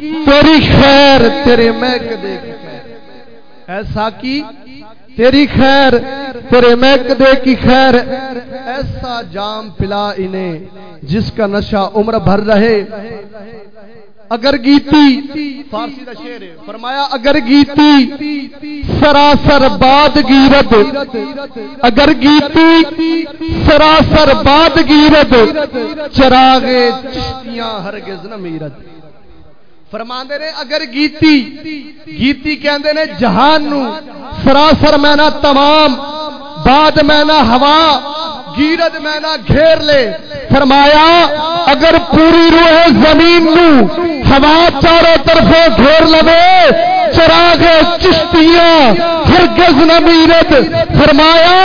تیری خیر تیرے میں دے کی خیر ایسا کی تیری خیر تیرے میں دے کی خیر۔ ایسا جام پلا انہیں جس کا نشہ عمر بھر رہے۔ اگر گیتی فارسی دا شعر ہے۔ فرمایا اگر گیتی سراسر باد گیرت۔ اگر گیتی سراسر باد گیرت۔ چراغ چشتیاں ہرگز نہ میرت۔ فرماندے نے اگر گیتی گیتی کہندے نے جہان نو، سراسر میں نہ تمام بعد میں نہ ہوا، گیرد میں نہ گھیر لے، فرمایا اگر پوری روح زمین نو ہوا چاروں طرفوں گھیر لے چراغ چشتیاں، ہرگز نہ میرت فرمایا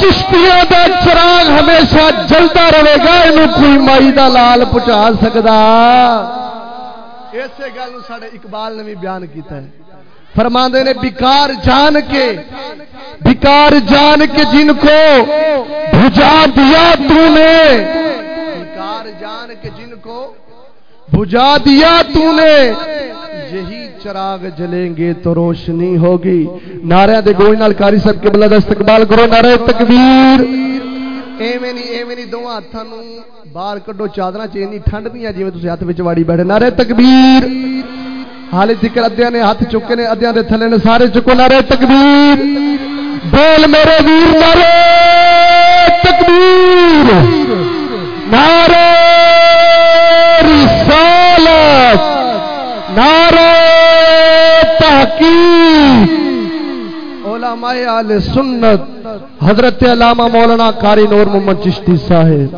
چشتیاں دا چراغ ہمیشہ جلتا رہے گا یہ کوئی مائی دا لال پہنچا سکتا اسی گل سارے اقبال نے بھی بیان کیتا ہے۔ فرماندے نے بیکار جان کے بیکار جان کے جن کو بھجا دیا تو نے بیکار جان کے جن کو بھجا دیا تو نے یہی چراغ جلیں گے تو روشنی ہوگی۔ نعرہ دے گوئی نال کاری سب کے بلد استقبال کرو نعرہ تکبیر۔ ایویں نہیں ایویں نہیں دو ہاتھاں نو باہر کڈو چادراں چ اینی ٹھنڈ نہیں جویں تسی ہاتھ وچ واڑی بیٹھے نعرہ تکبیر حال ذکر ادیا نے ہاتھ چکے نے ادیا دے تھلے نے سارے چکو نعرہ تکبیر بول میرے ویر نعرہ تکبیر نعرہ رسالت نعرہ تحقیق علماء آل سنت حضرت علامہ مولانا کاری نور محمد چشتی صاحب۔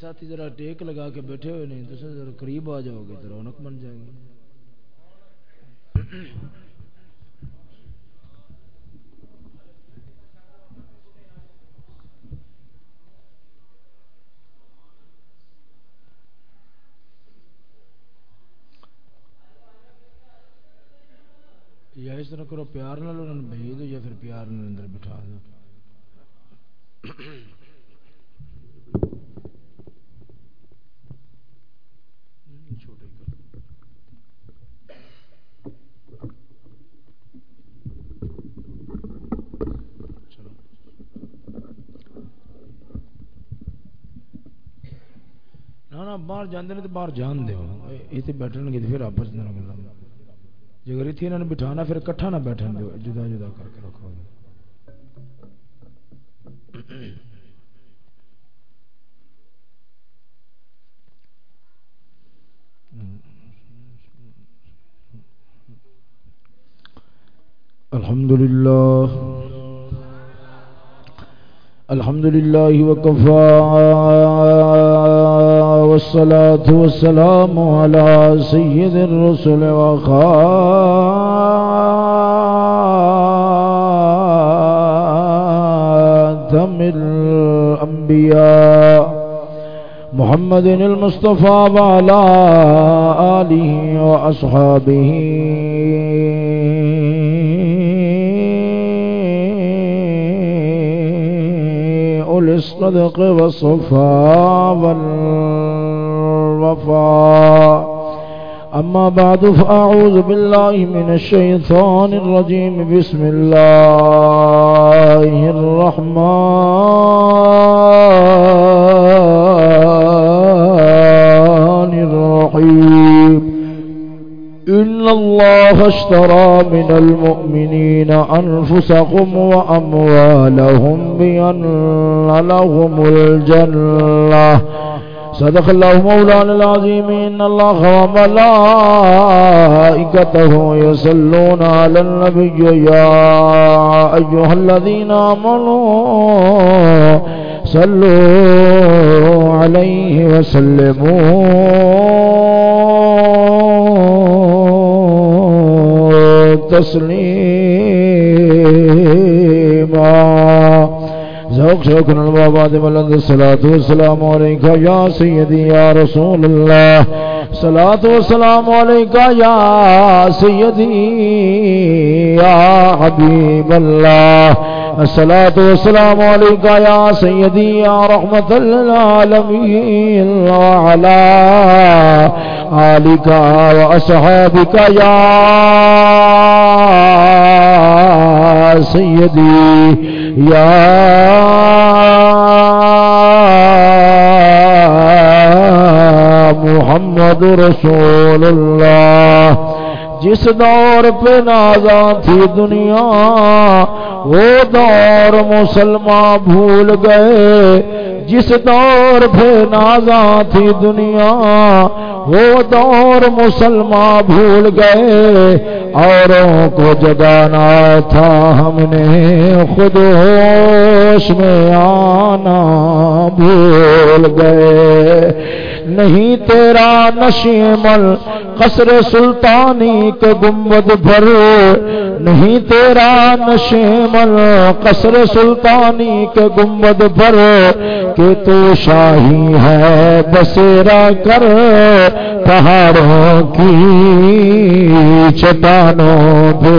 ساتھی ذرا ٹیک لگا کے بیٹھے ہوئے نہیں تو ذرا قریب آ جاؤ گے تو رونق بن جائے گی۔ یا اس طرح کرو پیار نہ بھیج دو یا پھر پیار اندر بٹھا دو۔ باہر جانے تو باہر جان دو یہ بیٹھن گے پھر آپس میں گلا جی اگر اتنے یہاں بٹھانا پھر کٹھا نہ بیٹھن دو جدا جدا کر کے رکھو۔ الحمد لله الحمد لله وكفى والصلاة والسلام على سيد الرسل وخاتم الأنبياء محمد المصطفى وعلى آله وأصحابه الصدق والصفاء والوفاء أما بعد، فأعوذ بالله من الشيطان الرجيم. بسم الله الرحمن الرحيم. إن الله اشترى من المؤمنين أنفسهم وأموالهم بأن لهم الجنة. صدق الله مولانا العظيم إن الله وملائكته يصلون على النبي يا أيها الذين آمنوا صلوا عليه وسلموا تسلیما ذوق شوق البابا ملند الصلاة والسلام عليك يا سيدي يا رسول الله صلاة والسلام عليك يا سيدي يا حبيب الله الصلاة والسلام عليك يا سيدي يا رحمة للعالمين وعلى آلك وأصحابك يا سيدي يا محمد رسول اللہ۔ جس دور پہ نازاں تھی دنیا، وہ دور مسلمان بھول گئے۔ جس دور پہ نازاں تھی دنیا، وہ دور مسلمان بھول گئے۔ اوروں کو جگانا تھا ہم نے، خود ہوش میں آنا بھول گئے۔ نہیں تیرا نشیمل قصر سلطانی کے گنبد بھر۔ نہیں تیرا نشیمل قصر سلطانی کے گنبد بھر کہ تو شاہی ہے بسیرا کر پہاڑوں کی چٹانوں پہ۔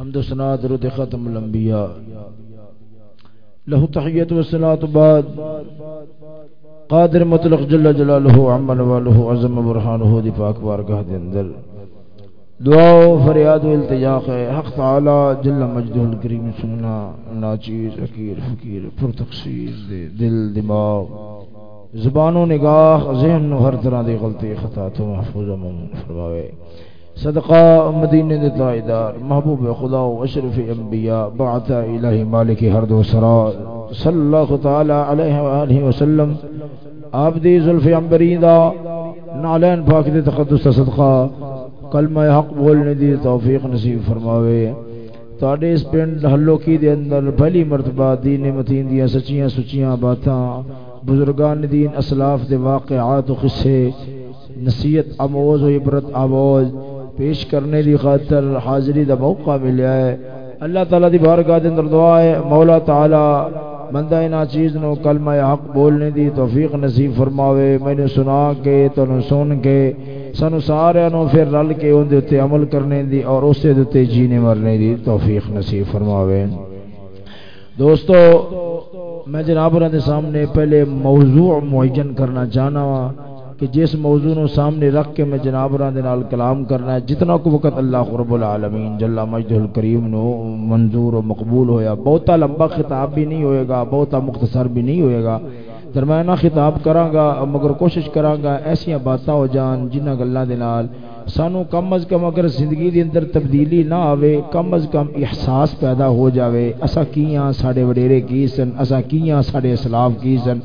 ہم تو سنا درود ختم الانبیاء۔ له تحیت و صلاة بعد. قادر مطلق جل جلالہ عمن والہ عظم برحانہ دی پاک بارگاہ دے اندر. دعا و فریاد و التجاق ہے. حق تعالی جل مجدہ الکریم سننا ناچیز اکیر فکیر پر تقصیر دے دل، دماغ. زبان و نگاہ، ذہن و ہر طرح دی غلطی خطا تو محفوظ و ممن فرماوے. صدقہ مدینہ دے تائیدار محبوب خدا و اشرف انبیاء بعثا الہی مالک ہر دو سرا، صلی اللہ تعالی علیہ وآلہ وسلم، آپ دی ظلف عمبرین دا، نالین پاک دے تقدس صدقہ، کلمہ حق بولنے دی توفیق نصیب فرماوے۔ تاڑے اس پینڈ حلو کی دے اندر پہلی مرتبہ دین متین دیا سچیاں سچیاں باتاں، بزرگان دین اسلاف دے واقعات و قصے نصیت اموز و عبرت آموز پیش کرنے دی خاطر حاضری دا موقع ملیا ہے۔ اللہ تعالی دی بارگاہ دے اندر دعا ہے، مولا تعالی بندہ اینا چیز نو کلمہ حق بولنے دی توفیق نصیب فرماوے۔ میں نے سنا کے تو سن کے، سنو سارے نو پھر رل کے ان دے تے عمل کرنے دی اور اس دے تے جینے مرنے دی توفیق نصیب فرماوے۔ دوستو، میں جناب دے سامنے پہلے موضوع معین کرنا چاہنا ہوں کہ جس موضوع نو سامنے رکھ کے میں جناب دے نال کلام کرنا ہے، جتنا کو وقت اللہ رب العالمین جل مجد الکریم نو منظور و مقبول ہویا، بہتا لمبا خطاب بھی نہیں ہوئے گا، بہتا مختصر بھی نہیں ہوئے گا۔ درمیانہ خطاب کراں گا، مگر کوشش کراں گا، ایسیاں باتاں ہو جان جنہ گلاں دے نال سانو کم از کم اگر زندگی دی اندر تبدیلی نہ آوے، کم از کم احساس پیدا ہو جاوے۔ اسا کیاں ساڈے وڈیرے کی سن؟ اسا کیاں ساڈے اسلاف کی سن؟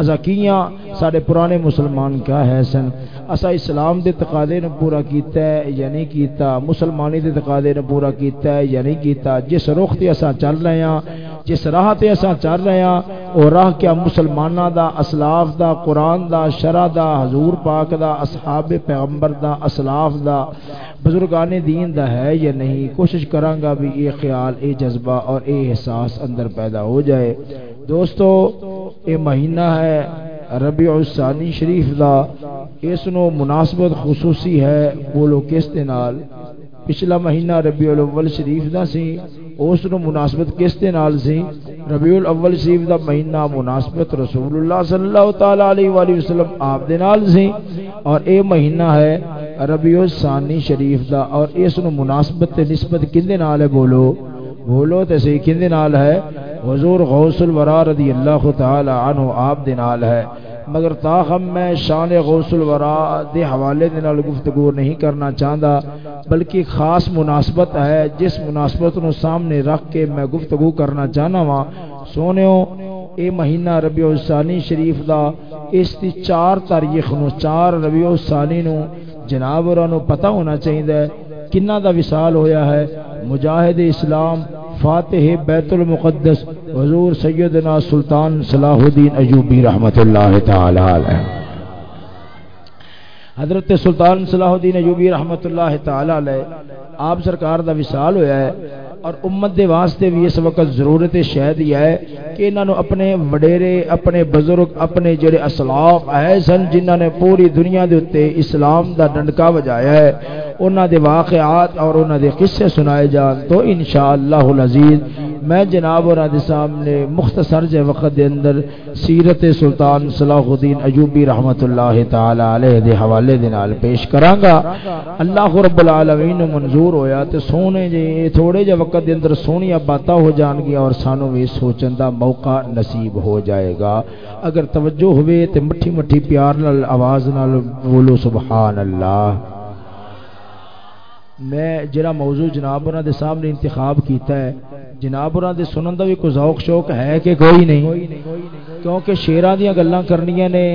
اسا کیاں ساڈے پرانے مسلمان کیا ہے سن؟ اسا اسلام دے تقاضے نو پورا کیتا ہے یا نہیں کیتا؟ مسلمانی دے تقاضے نو پورا کیتا ہے یا نہیں کیتا؟ جس رخ تے اسا چل رہے ہاں جس راہ تے اسا چل رہے ہاں او راہ کیا مسلماناں دا، اسلاف دا، قرآن دا، شرع دا، حضور پاک دا، اصحاب پیغمبر دا، اسلاف دا، بزرگان دین دا ہے یا نہیں؟ کوشش کراں گا بھی یہ خیال اے جذبہ اور اے احساس اندر پیدا ہو جائے۔ دوستو اے مہینہ ہے ربیع الثانی شریف دا۔ اس نو مناسبت خصوصی ہے، بولو کس دے نال؟ پچھلا مہینہ ربیع الاول شریف دا سی۔ اس نو مناسبت کس دے نال سی؟ ربیع الاول شریف دا مہینہ مناسبت رسول اللہ صلی اللہ تعالی علیہ والہ وسلم آپ دے نال سی۔ اور اے مہینہ ہے ربیع الثانی شریف دا اور اس نو مناسبت تے نسبت کندے نال ہے بولو؟ بولو تے صحیح کندے نال ہے؟ حضور غوث الورا رضی اللہ تعالی عنہ آپ دے نال ہے۔ مگر تاہم میں شان غوث الورا دے حوالے دے نال گفتگو نہیں کرنا چاہندا، بلکہ خاص مناسبت ہے، جس مناسبت نو سامنے رکھ کے میں گفتگو کرنا چاہنا وا۔ سونےو اے مہینہ ربیع الثانی شریف دا، اس دی چار تاریخ نو، چار ربیع الثانی نو، جناب نو پتہ ہونا چاہیے کنہ دا وصال ہویا ہے؟ مجاہد اسلام، فاتح بیت المقدس حضور سیدنا سلطان صلاح الدین ایوبی رحمت اللہ تعالی علیہ۔ حضرت سلطان صلاح الدین ایوبی رحمت اللہ تعالی علیہ، آپ سرکار دا وصال ہویا ہے اور امت دے واسطے بھی اس وقت ضرورت شہد یہ ہے کہ انہاں نو اپنے وڈیرے، اپنے بزرگ، اپنے جڑے اسلاف ہے سن جنہاں نے پوری دنیا دے اوتے اسلام دا ڈنڈکا بجایا ہے۔ انہاں دے واقعات اور انہاں دے قصے سنائے جان تو انشاءاللہ العزیز میں جناب اور دے سامنے مختصر جے وقت دے اندر سیرت سلطان صلاح الدین ایوبی رحمت اللہ تعالی علیہ دے حوالے دے نال پیش کراں گا اللہ رب العالمین منظور ہویا تے سونے جے تھوڑے جے وقت دے اندر سونی باتاں ہو جان گیا اور سانو وی سوچن دا موقع نصیب ہو جائے گا۔ اگر توجہ ہوئے تے مٹھی مٹھی پیار نال آواز نال بولو سبحان اللہ۔ میں جڑا موضوع جناب اور دے سامنے انتخاب کیتا ہے، جناب اور دے سنن دا بھی کوئی ذوق شوق ہے کہ کوئی نہیں؟ کیونکہ شیراں دیاں گلاں کرنیاں نے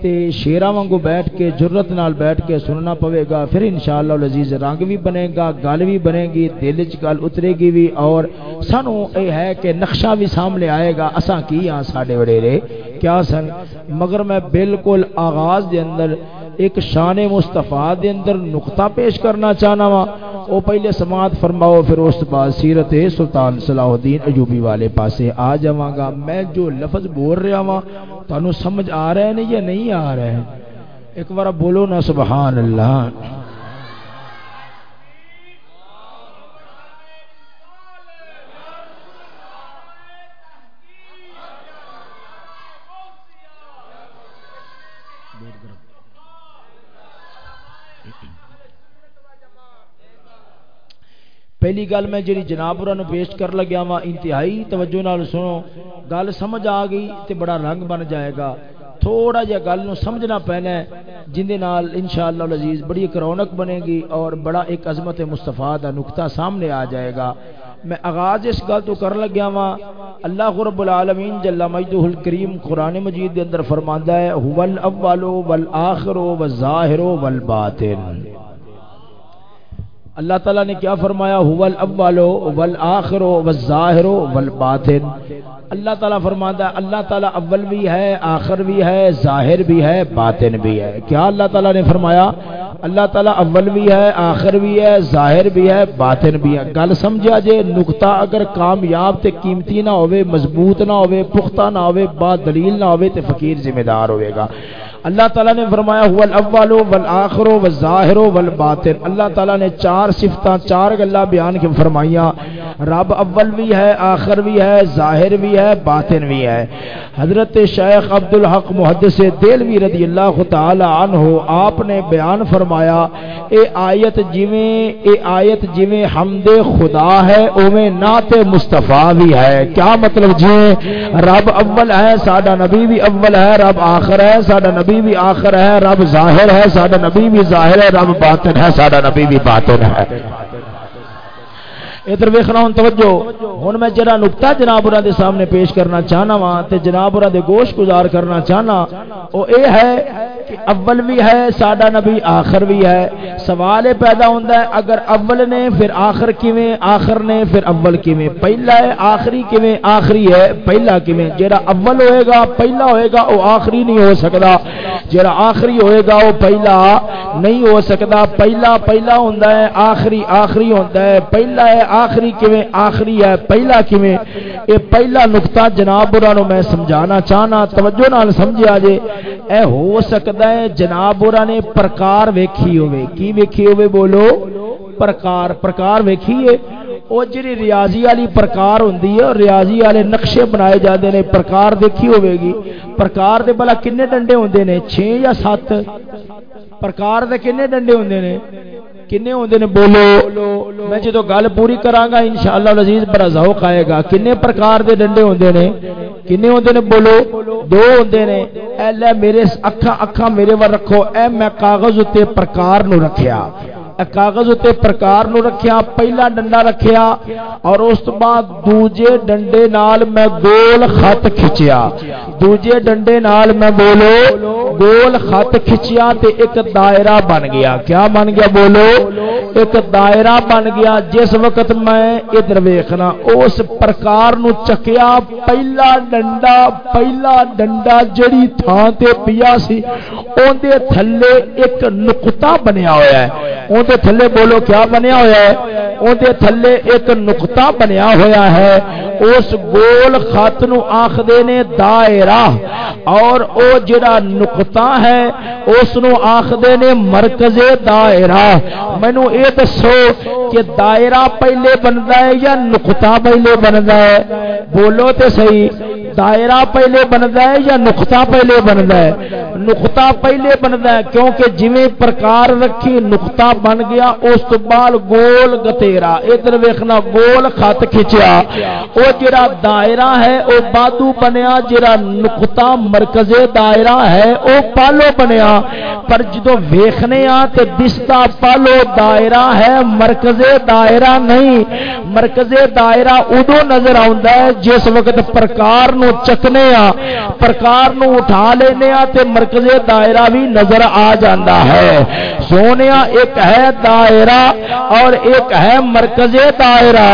تے شیراں وانگو بیٹھ کے جرت نال بیٹھ کے سننا پوے گا، پھر انشاءاللہ العزیز رنگ بھی بنے گا، گل بھی بنے گی، دل وچ گل اترے گی بھی اور سانو اے ہے کہ نقشہ بھی سامنے آئے گا۔ اساں کی ہاں ساڈے وڈیرے؟ کیا سن؟ مگر میں بالکل آغاز دے اندر ایک شان مصطفیٰ دے اندر نقطہ پیش کرنا چاہنا وا۔ او پہلے سماعت فرماؤ، پھر اس بعد سیرت سلطان صلاح الدین ایوبی والے پاسے آ جاواں گا۔ میں جو لفظ بول رہا وا، تانوں سمجھ آ رہا ہے یا نہیں آ رہا ہے ایک بار بولو نا، سبحان اللہ۔ پہلی گل میں جی جناب نو پیش کر لگیا وا انتہائی توجہ نال سنو۔ گل سمجھ آ گئی تے بڑا رنگ بن جائے گا۔ تھوڑا جہا گل نو سمجھنا پینا ہے جن نال انشاءاللہ العزیز بڑی ایک رونق بنے گی اور بڑا ایک عظمت مصطفیٰ دا نقطہ سامنے آ جائے گا۔ میں آغاز اس گل تو کر لگیا وا اللہ رب العالمین جل مجدہ الکریم قرآن مجید دے اندر فرماندا ہے، هو الاول والآخر والظاہر والباطن اللہ تعالیٰ نے کیا فرمایا؟ اول والآخر والظاہر والباطن اللہ تعالیٰ فرماتا ہے، اللہ تعالیٰ اول بھی ہے، آخر بھی ہے، ظاہر بھی ہے، باطن بھی ہے۔ کیا اللہ تعالیٰ نے فرمایا؟ اللہ تعالیٰ اول بھی ہے، آخر بھی ہے، ظاہر بھی ہے، باطن بھی ہے۔ گل سمجھا جے؟ نقطہ اگر کامیاب تے قیمتی نہ ہوئے، مضبوط نہ ہوئے، پختہ نہ ہوئے، با دلیل نہ ہوئے تے فقیر ذمہ دار ہوئے گا۔ اللہ تعالیٰ نے فرمایا هو الاول والآخر والظاہر والباطن. اللہ تعالیٰ نے چار صفتاں، چار گلاں بیان کے فرمائیاں۔ رب اول بھی ہے، آخر بھی ہے، ظاہر بھی ہے، باطن بھی ہے۔ حضرت شیخ عبد الحق محدث دلوی رضی اللہ تعالی عنہ، آپ نے بیان فرمایا، اے آیت جویں، اے آیت جویں حمد خدا ہے، اوویں نعت مصطفی بھی ہے۔ کیا مطلب جی؟ رب اول ہے، ساڈا نبی بھی اول ہے، رب آخر ہے، ساڈا نبی بھی آخر ہے، رب ظاہر ہے، ساڈا نبی بھی ظاہر ہے، رب باطن ہے، ساڈا نبی بھی باطن ہے۔ ادھر ویکھنا ہوں، توجہ۔ ہن میں جڑا نقطہ جناب اور دے سامنے پیش کرنا چاہنا وا تے جناب اور دے گوش گزار کرنا چاہنا، او اے ہے کہ اول بھی ہے، ساڈا نبی آخر بھی ہے۔ سوال پیدا ہوندا ہے، اگر اول نے، پھر آخر کیویں؟ آخر نے، پھر اول کیویں؟ پہلا ہے، آخری کیویں؟ آخری ہے۔ پہلا کیویں؟ جڑا اول ہوئے گا، پہلا ہوئے گا، او آخری نہیں ہو سکدا۔ جڑا آخری ہوئے گا، او پہلا نہیں ہو سکدا۔ پہلا پہلا ہوندا ہے، آخری آخری ہوندا ہے۔ پہلا ہے آخری کیویں؟ آخری ہے، پہلا کیویں؟ اے پہلا نقطہ جناب نو میں سمجھانا چاہنا، توجہ نال سمجھیا جے۔ اے ہو سکدا ہے، جناب نے پرکار ویکھی ہوے کی ویکھی ہوے بولو؟ پرکار پرکار ویکھی ہے۔ او جڑی ریاضی والی پرکار ہوندی ہے ریاضی والے نقشے بنائے جاندے نے، پرکار دیکھی ہوے گی پرکار دے بلا کنے ڈنڈے ہوندے نے؟ 6 یا 7 پرکار دے کنے ڈنڈے ہوندے نے؟ کنے ہوندے نے؟ بولو، میں جدو گل پوری کراں گا انشاءاللہ العزیز بڑا ذوق آئے گا۔ کنے پرکار دے ڈنڈے ہوندے نے؟ کنے ہوندے نے؟ بولو، دو ہوندے نے۔ اے لے میرے، اکھاں اکھاں میرے ور رکھو۔ اے میں کاغذ تے پرکار نو رکھیا۔ کاغذ اتنے پرکار نو رکھیا، پہلا ڈنڈا رکھیا اور اس تو بعد دوجے ڈنڈے نال میں گول خط کھچیا۔ دوجے ڈنڈے نال میں بولو، گول خط کھچیا تے ایک دائرہ بن گیا۔ کیا بن گیا؟ بولو، ایک دائرہ بن گیا۔ جس وقت میں ادھر ویکھنا، اس پرکار نو چکیا پہلا ڈنڈا پہلا ڈنڈا جڑی تھان تے پیا سی، اون دے تھلے ایک نقطہ بنیا ہویا ہے۔ اون دے تھلے بولو کیا بنیا ہویا ہے؟ اون دے تھلے ایک نقطہ بنیا ہویا ہے۔ اس گول خط نو آخدے نے دائرہ۔ اور او جڑا نقطہ ہے، اس نو آخدے نے مرکز دائرہ۔ مینو اے دسو کہ دائرہ پہلے بندا ہے یا نقطہ پہلے بندا ہے؟ بولو تے صحیح۔ دائرہ پہلے بنتا ہے یا نقطہ پہلے بنتا ہے؟ نقطہ پہلے بنتا ہے کیونکہ جویں پرکار رکھی نقطہ بن گیا، اس تو بعد گول گتےرا ادھر ویکھنا گول خط کھچیا۔ او جڑا دائرہ ہے، او بادو بنیا جڑا نقطہ مرکز دائرہ ہے، او پالو بنیا۔ پر جدو ویکھنے آ تے دستا پالو دائرہ ہے، مرکز دائرہ نہیں۔ مرکز دائرہ ادو نظر آوندا ہے، جس وقت پرکار نو چکنے آ پرکار نو اٹھا لینے آ تے مرکز دائرہ بھی نظر آ جاندہ ہے۔ سونیا ایک ہے دائرہ اور ایک ہے مرکز دائرہ۔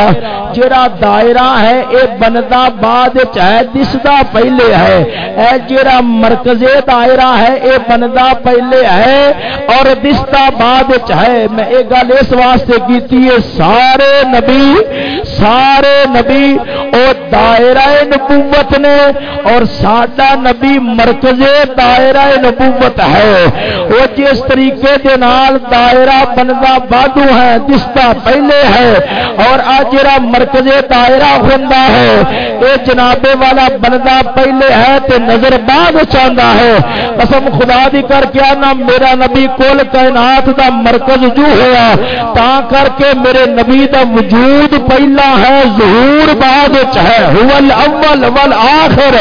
جڑا دائرہ ہے، اے بندا بعد چاہے دسدا پہلے ہے۔ اے جڑا مرکز دائرہ ہے، اے بندا پہلے ہے اور دستا بعد چاہے میں ایک گل اس واسطے کیتی ہے، سارے نبی سارے نبی، او دائرہ نبوت نے اور ساڈا نبی مرکز دائرہ نبوت ہے۔ وہ جس طریقے دے نال دائرہ بندا بادو ہے دستا پہلے ہے اور آج جڑا مرکز دائرہ ہوندا ہے۔ اے جنابے والا بندا پہلے ہے تے نظر بعد چاہندا ہے۔ قسم خدا دی کر کے نا میرا نبی کول کائنات دا مرکز جو ہوا، تا کر کے میرے نبی دا وجود پہلا ہے، ظہور بعد چ ہے۔ هو الاول والآخر۔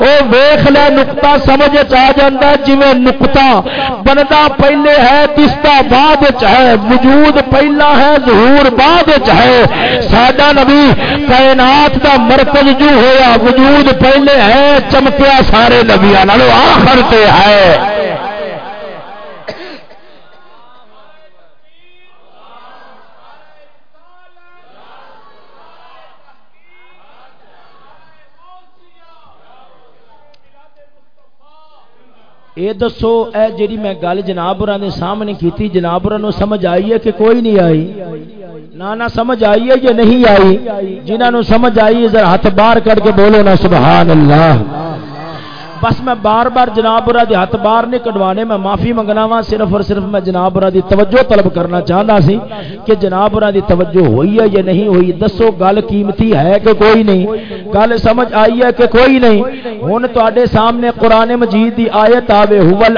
او ویکھ لے، نقطہ سمجھ آ جاندا جویں نقطہ بندا پہلے ہے دستا بعد چ ہے۔ وجود پہلا ہے، ظہور بعد ہے۔ ساڈا نبی کائنات دا مرکز جو ہویا، وجود پہلے ہے، چمکیا سارے نبیا نالوں، آخر تے ہے۔ اے دسو، اے جیڑی میں گل جناب اور دے سامنے کیتی، جناب نو سمجھ آئی ہے کہ کوئی نہیں آئی؟ نہ نہ سمجھ آئی ہے یا نہیں آئی؟ جنہوں نے سمجھ آئی ذرا ہاتھ باہر کر کے بولو نا، سبحان اللہ۔ بس میں بار بار جناب دی ہاتھ باہر نہیں کٹوانے میں معافی منگنا وا صرف اور صرف میں جناب دی توجہ طلب کرنا چاہتا سی کہ جناب دی توجہ ہوئی ہے یا نہیں ہوئی؟ دسو گل قیمتی ہے کہ کوئی نہیں۔ گل سمجھ آئی ہے کہ کوئی نہیں۔ ہوں تے سامنے قرآن مجید دی آیت آوے اول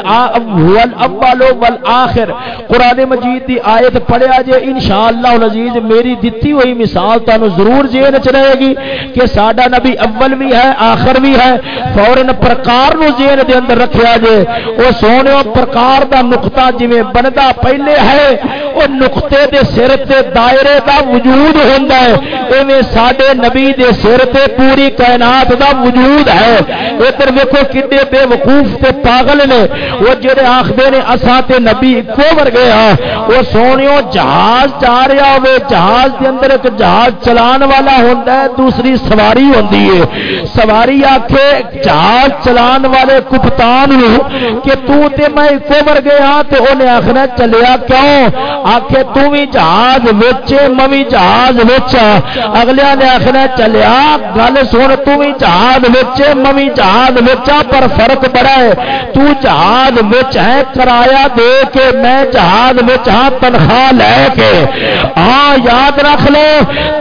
والآخر۔ قرآن مجید دی آیت پڑھیا جے، انشاءاللہ العزیز میری دتی ہوئی مثال تانوں ضرور ذہن چ رہے گی کہ ساڈا نبی اول بھی ہے، آخر بھی ہے۔ فورن پرکار پرکار نو ذہن دے اندر رکھیا جے، او سونے پرکار دا نقطہ جویں بندا پہلے ہے، او نقطے دے سر تے دائرے دا وجود ہوندا ہے۔ ایویں ساڈے نبی دے سر تے پوری کائنات دا وجود ہے۔ ادھر ویکھو کڈے بے وقوف تے پاگل نے وہ جڑے آکھدے نے، اساں تے نبی کو ورگے ہاں او سونیو جہاز جا رہا ہوے جہاز دے اندر ایک جہاز چلان والا ہوندا ہے، دوسری سواری ہوندی ہے۔ سواری آکھے، جہاز چلا چلان والے کپتان کہ تو تے میں کو ورگے ہاں تے اونے آکھنا چلیا کیوں؟ آخے تھی جہاز ویچے ممی جہاز ویچا۔ اگلے نے آخنا چلیا، گل سن تھی جہاز ویچے ممی جہاز ویچا، پر فرق بڑا ہے۔ تو جہاز وچ ہے کرایہ دے کے، میں جہاز وچ ہاں تنخواہ لے کے۔ ہاں یاد رکھ لو،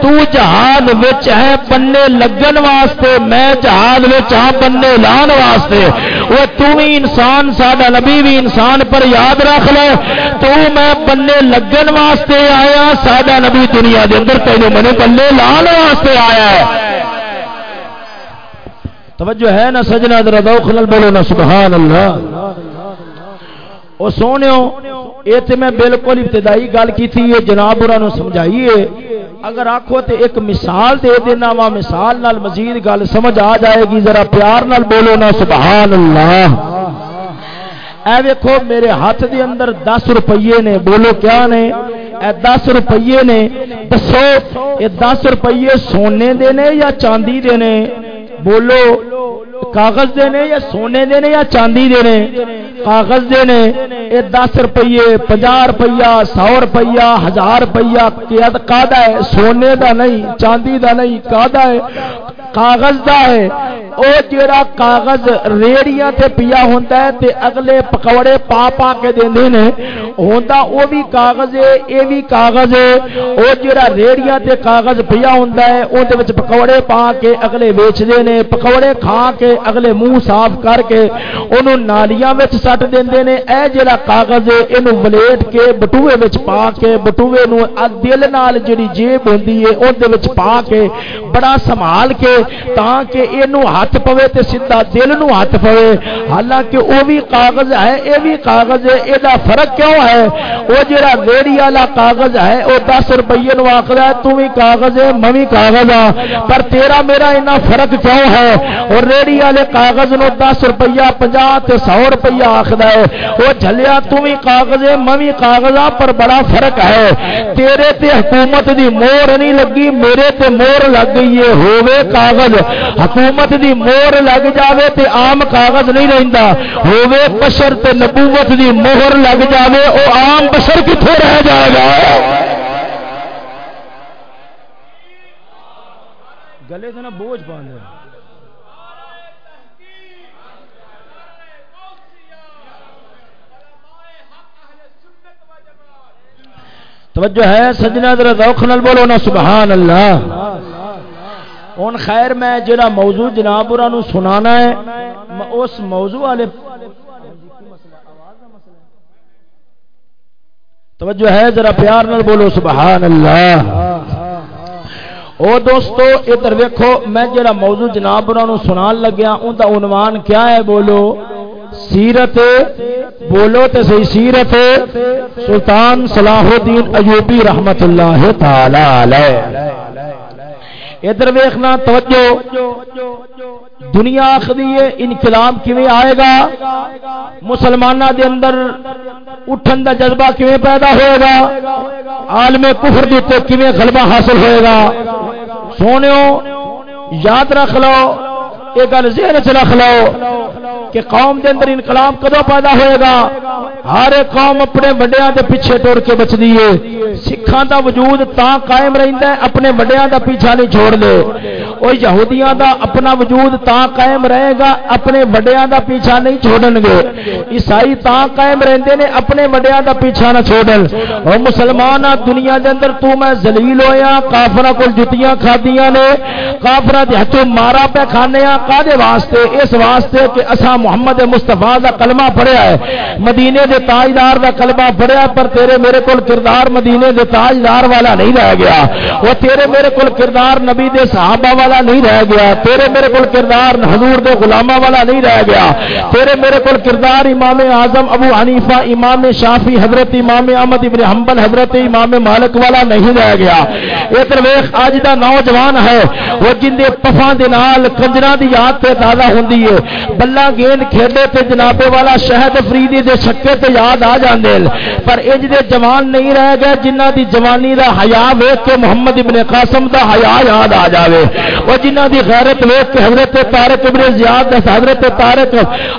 تو جہاز وچ ہے، بننے لگن واسطے، میں جہاز وچ ہاں بننے لان واسطے وہ تو بھی انسان، ساڈا نبی بھی انسان پر یاد رکھ لو تو میں بننے لگن واسطے آیا، ساڈا نبی دنیا دے اندر تینوں منے بلے لان واسطے آیا ہے۔ توجہ ہے نا سجنا در دوخل بولو نا، سبحان اللہ۔ او سونیو، اے تے میں بالکل ابتدائی گل کی تھی یہ جناب اور سمجھائیے۔ اگر آخو تے ایک مثال دے دینا وا، مثال نال مزید گل سمجھ آ جائے گی، ذرا پیار نال بولو نا سبحان اللہ اے ویکھو، میرے ہاتھ دے اندر دس روپیے نے، بولو کیا نے؟ اے دس روپیے نے، دسو یہ دس روپیے سونے دے نے یا چاندی دے نے؟ بولو، کاغذ دے نے یا سونے دے نے یا چاندی دے نے کاغذ دے نے یہ دس روپیے پنجا روپیہ، سو روپیہ، ہزار روپیہ کا ہے؟ سونے دا نہیں، چاندی دا نہیں کا ہے؟ کاغذ دا ہے۔ او جیڑا کاغذ ریڑیاں تے پیا ہوندا ہے تے اگلے پکوڑے پا پا کے دیندے نے، ہوندا او بھی کاغذ ہے، اے بھی کاغذ ہے۔ او جیڑا ریڑیاں تے کاغذ پیا ہوندا ہے، اون دے وچ پکوڑے پا کے اگلے ویچدے نے پکوڑے کھا کے اگلے منہ صاف کر کے اونوں نالیاں وچ سٹ دیندے نے، اے جیڑا کاغذ ہے اینو ولیٹ کے بٹوے وچ پا کے بٹوے نو دل نال جڑی جیب ہوندی ہے اون دے وچ پا کے بڑا سنبھال کے تاکہ اینو ہاتھ پوے تے سیدھا دل نو ہاتھ پوے۔ حالانکہ او بھی کاغذ ہے، اے بھی کاغذ ہے، اے دا فرق کیوں ہے؟ او جڑا ریڑی والا کاغذ ہے، او 10 روپے نو آکھدا ہے، تو بھی کاغذ ہے، میں بھی کاغذ ہاں پر تیرا میرا اتنا فرق کیوں سو ہے۔ اور ریڑی والے کاغذ نو 10 روپیہ 50 تے 100 روپیہ آکھدا ہے۔ او جھلیا تو کاغذ ہے، میں کاغذ پر بڑا فرق ہے۔ تیرے تے حکومت دی مور نہیں لگی، میرے تے مور لگ گئی ہے۔ ہووے کاغذ، حکومت دی مور لگ جاوے تے عام کاغذ نہیں رہندا۔ ہووے بشر تے نبوت دی مہر لگ جاوے، او عام بشر کتھے رہ جائے گا؟ گلے سے نا بوجھ پا دے توجہ ہے سجنا در ذوق نال بولو نا سبحان اللہ ہوں خیر میں جڑا موضوع جناب نو سنانا ہے اس موضوع والے توجہ ہے، ذرا پیار نال بولو سبحان اللہ او دوستو، ادھر ویکھو، میں جڑا موضوع جناب نو سنان لگیا ان دا عنوان کیا ہے بولو؟ سیرت، بولو تے صحیح سیرت، سلطان صلاح الدین ایوبی رحمت اللہ تعالی علیہ۔ ادھر ویخنا توجہ، دنیا آخری انقلاب کیویں آئے گا؟ مسلمانوں دے اندر اٹھن دا جذبہ کیویں پیدا ہوئے گا؟ عالم کفر دیتے کیویں غلبہ حاصل ہوئے گا؟ سونےو یاد رکھ لو یہ گل ذہن چ رکھ لو کہ قوم دے اندر انقلاب کدو پیدا ہوئے گا؟ ہر قوم اپنے وڈیا دے پیچھے ٹر کے بچتی ہے۔ سکھان دا وجود تا قائم رہندا ہے، اپنے وڈیا دا پیچھا نہیں چھوڑ دے او یہودیاں دا اپنا وجود تا قائم رہے گا، اپنے وڈیا دا پیچھا نہیں چھوڑن گے۔ عیسائی تا قائم رہندے نے، اپنے وڈیا دا پیچھا نہ چھوڑن۔ او مسلمان دنیا دے اندر تو میں ذلیل ہویا ہاں، کافراں کول جتیاں کھادیاں نے، کافراں دے ہتھوں مارا پہ کھانے آ کادے واسطے، اس واسطے کہ اسا محمد مصطفیٰ دا کلمہ پڑھیا ہے، مدینے دے تاجدار دا کلمہ پڑھیا، پر تیرے میرے کول کردار مدینے دے تاجدار والا نہیں رہ گیا۔ وہ تیرے میرے کول کردار نبی دے صحابہ والا نہیں رہ گیا۔ تیرے میرے کول کردار حضور دے غلامہ والا نہیں رہ گیا۔ تیرے میرے کول کردار امام اعظم ابو حنیفہ، امام شافی حضرت امام احمد ابن حنبل، حضرت امام مالک والا نہیں رہ گیا۔ ادھر ویخ اج دا نوجوان ہے۔ وہ جن دے پفاں دے نال، کنجراں دی یاد تے تازہ ہوندی ہے۔ بلا گیند کھیڈے تے جنابے والا شہد فریدی دے چھکے تے یاد آ جاندے پر انج دے جوان نہیں رہ گئے جنہ دی جوانی دا حیا ویکھ کے محمد ابن قاسم دا حیا یاد آ جاوے۔ او جنہ دی غیرت ویکھ کے حضرت طارق ابن زیاد دا حضرت طارق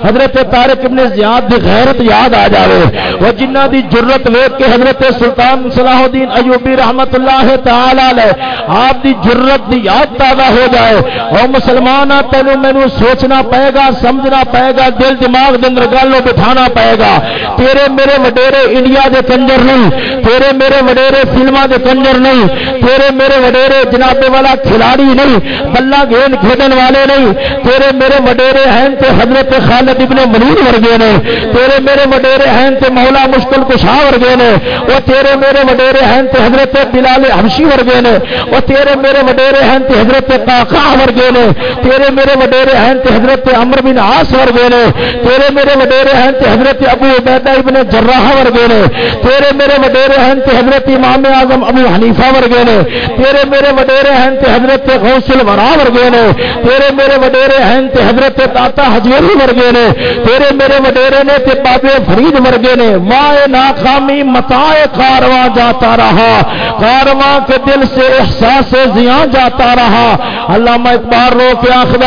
حضرت طارق ابن زیاد دی غیرت یاد آ جاوے۔ او جنہ دی جرت ویکھ کے حضرت سلطان صلاح الدین ایوبی رحمت اللہ تعالی علیہ، آپ دی جرت دی یاد تازہ ہو جائے۔ او مسلمان تے تینوں سوچنا پائے گا، سمجھنا پائے گا، دل دماغ دن گل بٹھانا پائے گا۔ تیرے میرے وڈیرے انڈیا دے کنجر نہیں، تیرے میرے وڈیرے فلما دے کنجر نہیں، تیرے میرے وڈیرے جنابے والا کھلاڑی نہیں بلا گیند کھیلنے والے نہیں، تیرے میرے وڈیرے ہیں تے حضرت خالد ابن منور ورگے نے، تیرے میرے وڈیرے ہیں تے مولا مشکل کشا ورگے نے، وہ تیرے میرے وڈیرے ہیں تے حضرت بلال حبشی ورگے نے، وہ تیرے میرے وڈیرے ہیں تے حضرت قاقا ورگے نے، تیرے میرے وڈیرے ہیں تے حضرت عمر بن عاص ورگے نے، تیرے میرے وڈیرے ہیں تے حضرت ابو عبیدہ ابن جراح ورگے نے، تیرے میرے وڈیرے ہیں تے حضرت امام اعظم ابو حنیفہ ورگے نے، تیرے میرے وڈیرے ہیں تے حضرت غوث عبد الورا ورگے نے، تیرے میرے وڈیرے ہیں تے حضرت داتا حجویری ورگے نے، تیرے میرے وڈیرے نے تے بابے فرید ورگے نے، مائے ناکامی متائے کارواں جاتا رہا، کارواں کے دل سے احساس زیاں جاتا رہا۔ علامہ اقبال رو کے آخر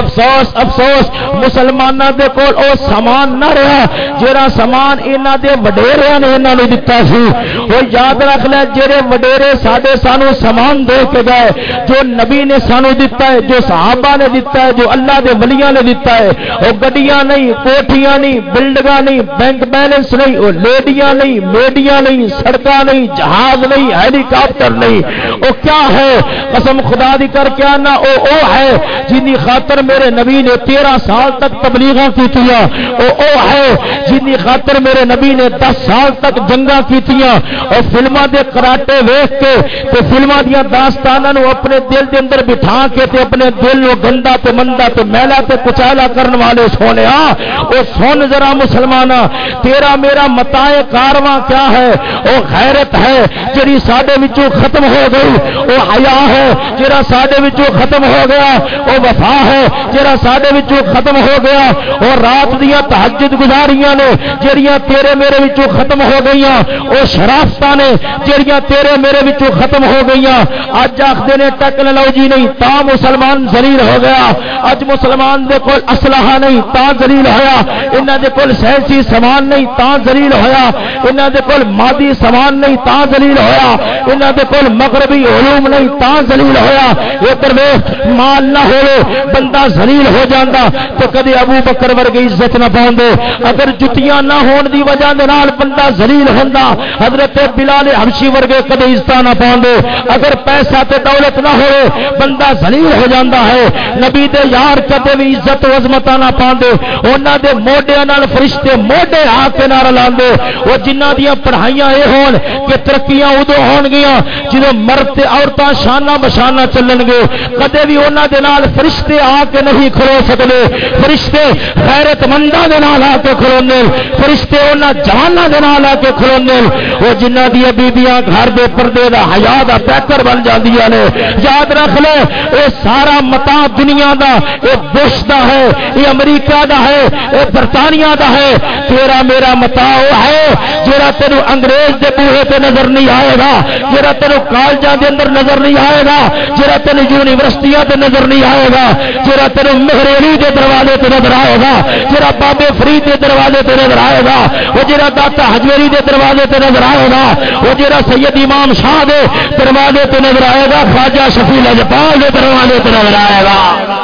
افسوس افسوس مسلمانوں دے کول او سامان نہ رہا جڑا سامان انہاں دے وڈیریاں نے انہاں نو دتا سی۔ او یاد رکھ لے جڑے وڈیرے ساڈے سانو سامان دے کے گئے، جو نبی نے سانو دتا ہے، جو صحابہ نے دتا ہے، جو اللہ دے ولیاں نے دتا ہے، او گڈیاں نہیں، کوٹھیاں نہیں، بلڈنگاں نہیں، بینک بیلنس نہیں، او لیڈیاں نہیں، میڈیاں نہیں، سڑکاں نہیں، جہاز نہیں ہیلی کاپٹر نہیں۔ او کیا ہے؟ قسم خدا دی کر کے آنا، او او ہے جنی خاطر میرے نبی نے تیرہ سال تک تبلیغاں کی تیا او او ہے جنی خاطر میرے نبی نے دس سال تک جنگا کی تیا اور فلما دے کراٹے ویخ کے تے فلما دیا داستانہ نو اپنے دل دے اندر بٹھا کے تے اپنے دل نو گندا تے مندا تے میلا تے کچالا کرن والے سونے آ۔ او سن ذرا مسلمانہ تیرا میرا متائے کارواں کیا ہے؟ او غیرت ہے جڑی ساڈے وچوں ختم ہو گئی۔ او حیا ہے جڑا ساڈے وچوں ختم ہو گیا۔ او وفا ہے جڑا ساڈے وچوں ختم ہو گیا۔ او رات دیا تہجد گزاریاں نے جڑیاں تیرے میرے وچوں ختم ہو گئیاں، او شرافت نے جڑیاں تیرے میرے وچوں ختم ہو گئیاں۔ اج آخدے نے ٹیکنالوجی نہیں، تا مسلمان ذلیل ہو گیا۔ اج مسلمان دے کول اسلحہ نہیں، تا ذلیل ہویا۔ انہاں دے کول سائنسی سامان نہیں، تا ذلیل ہویا۔ انہاں دے کول مادی سامان نہیں، تا ذلیل ہویا۔ انہاں دے کول مغربی علوم نہیں، تا ذلیل ہویا۔ ادھر ویکھ مال نہ ہوے بندہ ذلیل ہو جاندا تو کدی ابو بکر ورگی عزت نہ پاوندے۔ اگر جتیاں نہ ہون دی وجہ دے نال بندہ ذلیل ہوندا، حضرت بلال حبشی ورگے کدی عزت نہ پاوندے۔ اگر پیسہ تے دولت نہ ہوئے، بندہ ذلیل ہو جاندا ہے۔ نبی دے یار کدے بھی عزت و عظمت نہ پاندے انہاں دے موڈیاں نال فرشتے موڈے آ کے نہ رلاندے او جنہاں دیاں پڑھائیاں اے ہون کہ ترقیاں ادو ہون گیاں، جدوں مرد تے عورتاں شانہ بشانہ چلن گے، کدے بھی انہاں دے نال فرشتے آ کے نہیں کھلو سکدے فرشتے غیرت منداں دے نال آ کے کھلوندے فرشتے انہاں جواناں دے نال آ کے کھلوندے او جنہاں دی بیبییاں گھر دے پردے دا حیا دا پیکر بن جاندیاں نے۔ یاد رکھ لے، اے سارا متا دنیا دا، اے بش دا ہے، اے امریکہ دا ہے، اے برطانیہ دا ہے۔ تیرا میرا متا وہ ہے جڑا تینو انگریز دے بوہے تے نظر نہیں آئے گا جڑا تینو کالجاں دے اندر نظر نہیں آئے گا جڑا تینو یونیورسٹیاں تے نظر نہیں آئے گا۔ جڑا تینو مہرے علی دے دروازے تے نظر آئے گا، جڑا بابے فرید دے دروازے تے نظر آئے گا، وہ جڑا داتا حجویری دے دروازے تے نظر آئے گا، وہ جڑا سید امام شاہ دے دروازے تے نظر آئے گا، خواجہ شفیع لجپال دے دروازے تے نظر آئے گا۔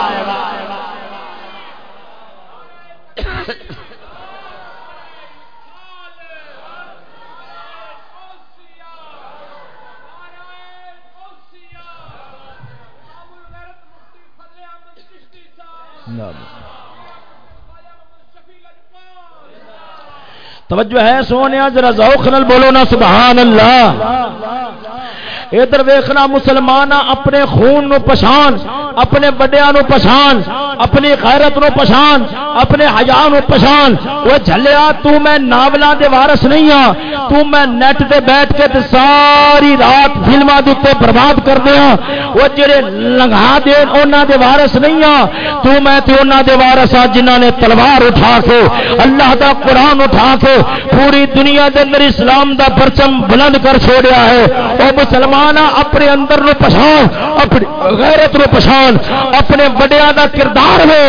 توجہ ہے سونے ذرا ذوق نال بولو نا سبحان اللہ۔ ادھر ویخنا مسلمان اپنے خون نو پچھان اپنے بڑیا نو پچھان اپنی خیرت نو پچھان اپنے حیا نو پچھان وہ جلیا تو میں ناولاں دے وارث نہیں ہاں تو میں نیٹ تے بیٹھ کے تے ساری رات فلماں دے اوپر برباد کر دیاں وہ جڑے لنگا دے انہاں دے وارث نہیں ہاں تو میں تے انہاں دے وارث ہاں جنہاں نے تلوار اٹھا کے، اللہ دا قرآن اٹھا کے پوری دنیا دے اندر اسلام دا پرچم بلند کر چھوڑیا ہے۔ او مسلمان اپنے اندر نو پچھان اپنی غیرت نو پچھان اپنے بڑیا دا کردار وے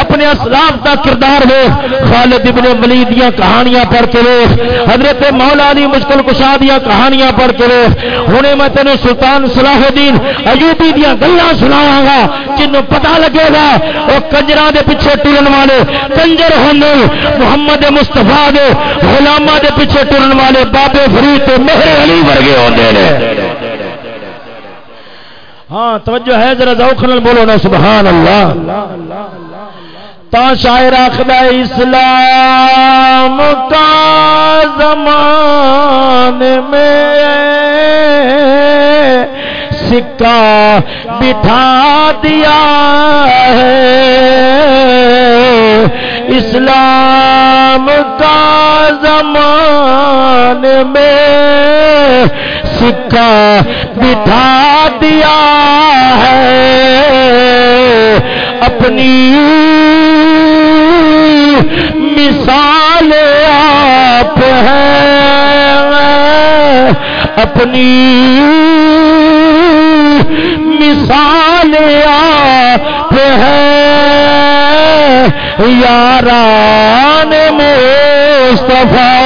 اپنے اسلاف دا کردار وے خالد ابن ولید دیاں کہانیاں پڑھ کے وے حضرت مولا علی مشکل کشا دیاں کہانیاں پڑھ کے وے ہنے میں تینو سلطان صلاح الدین ایوبی دیاں گلاں سناواں گا، جنوں پتہ لگے گا، او کنجراں دے پیچھے ٹرن والے، کنجر ہوندے محمد مصطفی دے، غلاماں دے پیچھے ٹرن والے بابے فرید تے مہر علی ورگے ہوندے نے۔ ہاں توجہ ہے، ذرا ذوق نال بولو نا سبحان اللہ تا شاعر آخر اسلام کا زمان میں سکہ بٹھا دیا ہے۔ اسلام کا زمان میں سکہ بٹھا دیا ہے۔ اپنی مثال آپ ہے اپنی مثال آپ ہے یاران مصطفیٰ۔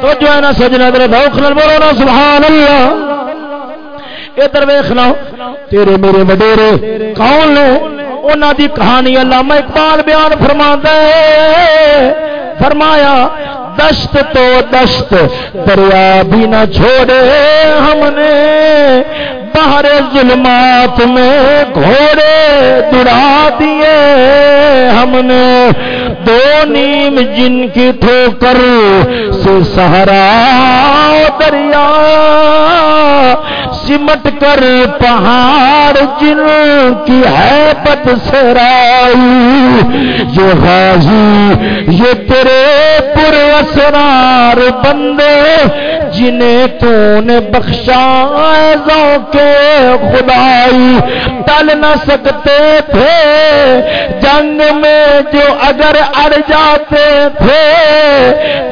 تو جو ہے نا سجنا تیرے بہت بولو نا سبحان اللہ ادھر ویخنا تیرے میرے وڈیرے، کون نے؟ انہوں دی کہانی علامہ اقبال بیان فرما دے فرمایا دشت تو دشت، دریا بھی نہ چھوڑے ہم نے باہر ظلمات میں گھوڑے دڑا دیے ہم نے۔ دو نیم جن کی ٹھوکر سے سہارا دریا سمٹ کر پہاڑ جن کی ہے پت سرائی۔ یہ غازی، یہ تیرے پر اسرار بندے، جنہیں تو نے بخشا کے خدائی۔ ٹل نہ سکتے تھے جنگ میں جو اگر اڑ جاتے تھے۔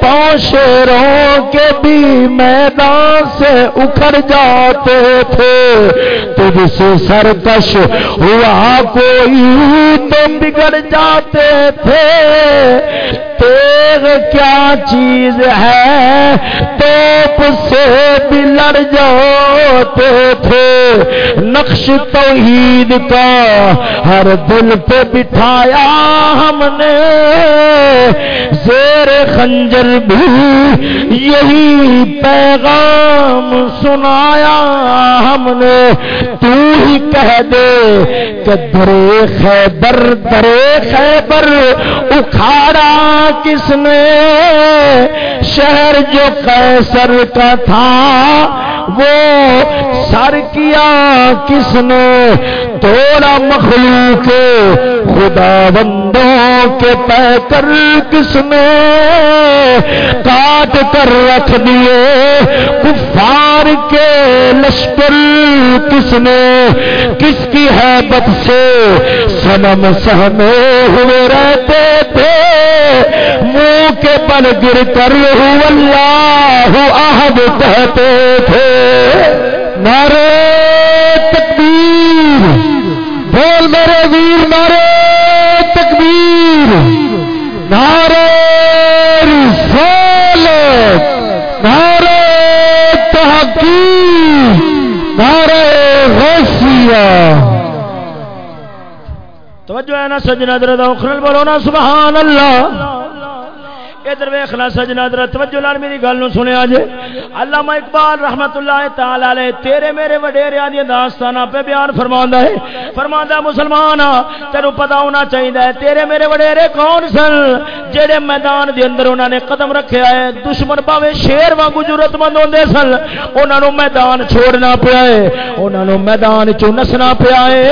پاؤں شیروں کے بھی میدان سے اکھڑ جاتے تھے۔ تجھ سے سرکش ہوا کوئی تو بگڑ جاتے تھے۔ تیغ کیا چیز ہے؟ توپ سے بھی لڑ جاتے تھے۔ نقش توحید کا ہر دل پہ بٹھایا ہم نے۔ زیر خنجر بھی یہی پیغام سنایا ہم نے۔ تو ہی کہہ دے کہ درے خیبر درے خیبر اکھاڑا کس نے شہر جو قیصر کا تھا وہ سر کیا کس نے توڑا مخلوق خدا بندوں کے پہ کر کس نے کاٹ کر رکھ دیے؟ کفار کے لشکر کس نے؟ کس کی حیبت سے سنم سہمے ہوئے رہتے تھے؟ منہ کے پل گر کر اللہ عہد کہتے تھے۔ نارے تکبیر۔ بول میرے ویر نارے تکبیر نارے رسالت نارے تحقیق نارے غوثیہ۔ توجہ ہے نا سجنہ درد اخرل بولو نا، سبحان اللہ۔ ادھر ویخنا سجنا در توجہ لال میری گل نو سنیا جے۔ علامہ اقبال رحمت اللہ تعالی علیہ تیرے میرے وڈیرے دی داستاناں پہ بیان فرماندا ہے۔ فرماندا مسلمان تینو پتہ ہونا چاہیے تیرے میرے وڈیرے کون سن؟ جڑے میدان دے اندر انہاں نے قدم رکھیا ہے دشمن باوے شیر وانگو ضرورت مند ہوندے سن۔ انہاں نو میدان چھوڑنا پیا ہے، انہاں نو میدان چوں نسنا پیا ہے۔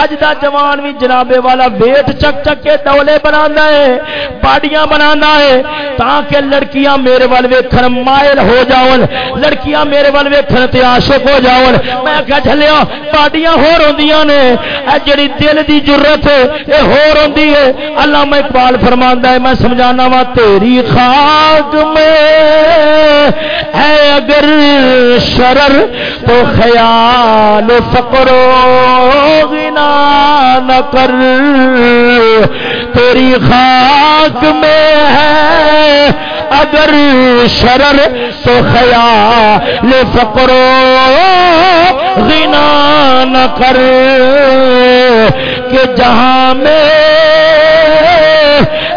اج دا جوان بھی جنابے والا ویٹ چک چک کے ڈولے بناندا ہے۔ باڑیاں بنا ہے تاکہ لڑکیاں میرے وال ویکھن مائل ہو جاون، لڑکیاں میرے وال ویکھن تے عاشق ہو جاون۔ میں کہا چلیا ہاں، باڑیاں ہور ہوندیاں نے۔ اے جڑی دل دی جرت ہے، اے ہور ہوندی ہے۔ علامہ اقبال فرماندا ہے، میں سمجھانا وا، تیری خاک میں ہے اگر شرر تو خیال فقر و غنا نہ کر۔ تیری خاک میں ہے۔ اگر شرر تو خیال فقر غنا نہ کر کہ جہاں میں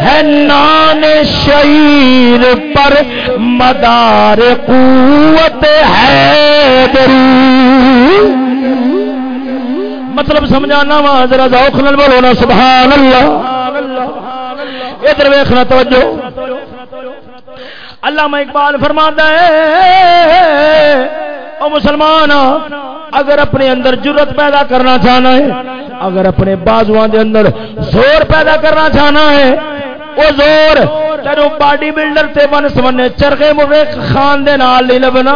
ہے نان شعیر پر مدار قوت ہے دری مطلب سمجھانا وا، ذرا ذوق نال بولو نا، سبحان اللہ۔ ادھر ویخنا توجہ۔ علامہ اقبال فرماتا ہے، او مسلمان، اگر اپنے اندر جرت پیدا کرنا چاہنا ہے، اگر اپنے بازو دے اندر زور پیدا کرنا چاہنا ہے وہ زور تیرو باڈی بلڈر تے بن سمنے چرخے مرے خان دے نال نہیں لبنا۔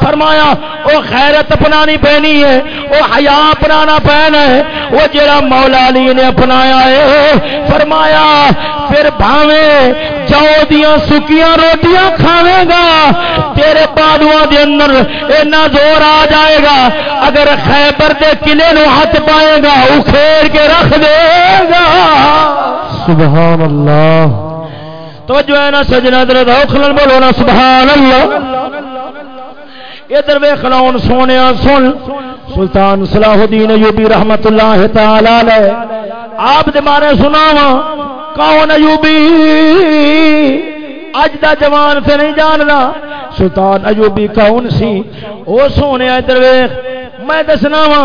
فرمایا وہ خیرت اپنانی پینی ہے وہ حیا اپنانا پینا ہے وہ جڑا مولا علی نے اپنایا ہے۔ فرمایا، پھر بھاوے جو دیاں سکیاں روٹیاں کھاوے گا، تیرے پادواں دے اندر اینا زور آ جائے گا۔ اگر خیبر دے قلعے نو ہاتھ پائے گا اکھیر کے رکھ دے گا۔ سبحان اللہ۔ توجہ ہے نا سجنا در دوخلن بولو نا سبحان اللہ۔ ادھر ویخ لون سونے سن، سلطان صلاح الدین ایوبی رحمت اللہ تعالی علیہ۔ آپ دے بارے سناوا کون ایوبی؟ اج دا جوان سے نہیں جاننا سلطان ایوبی کون سی؟ او سونے ادھر ویخ میں دسنا وا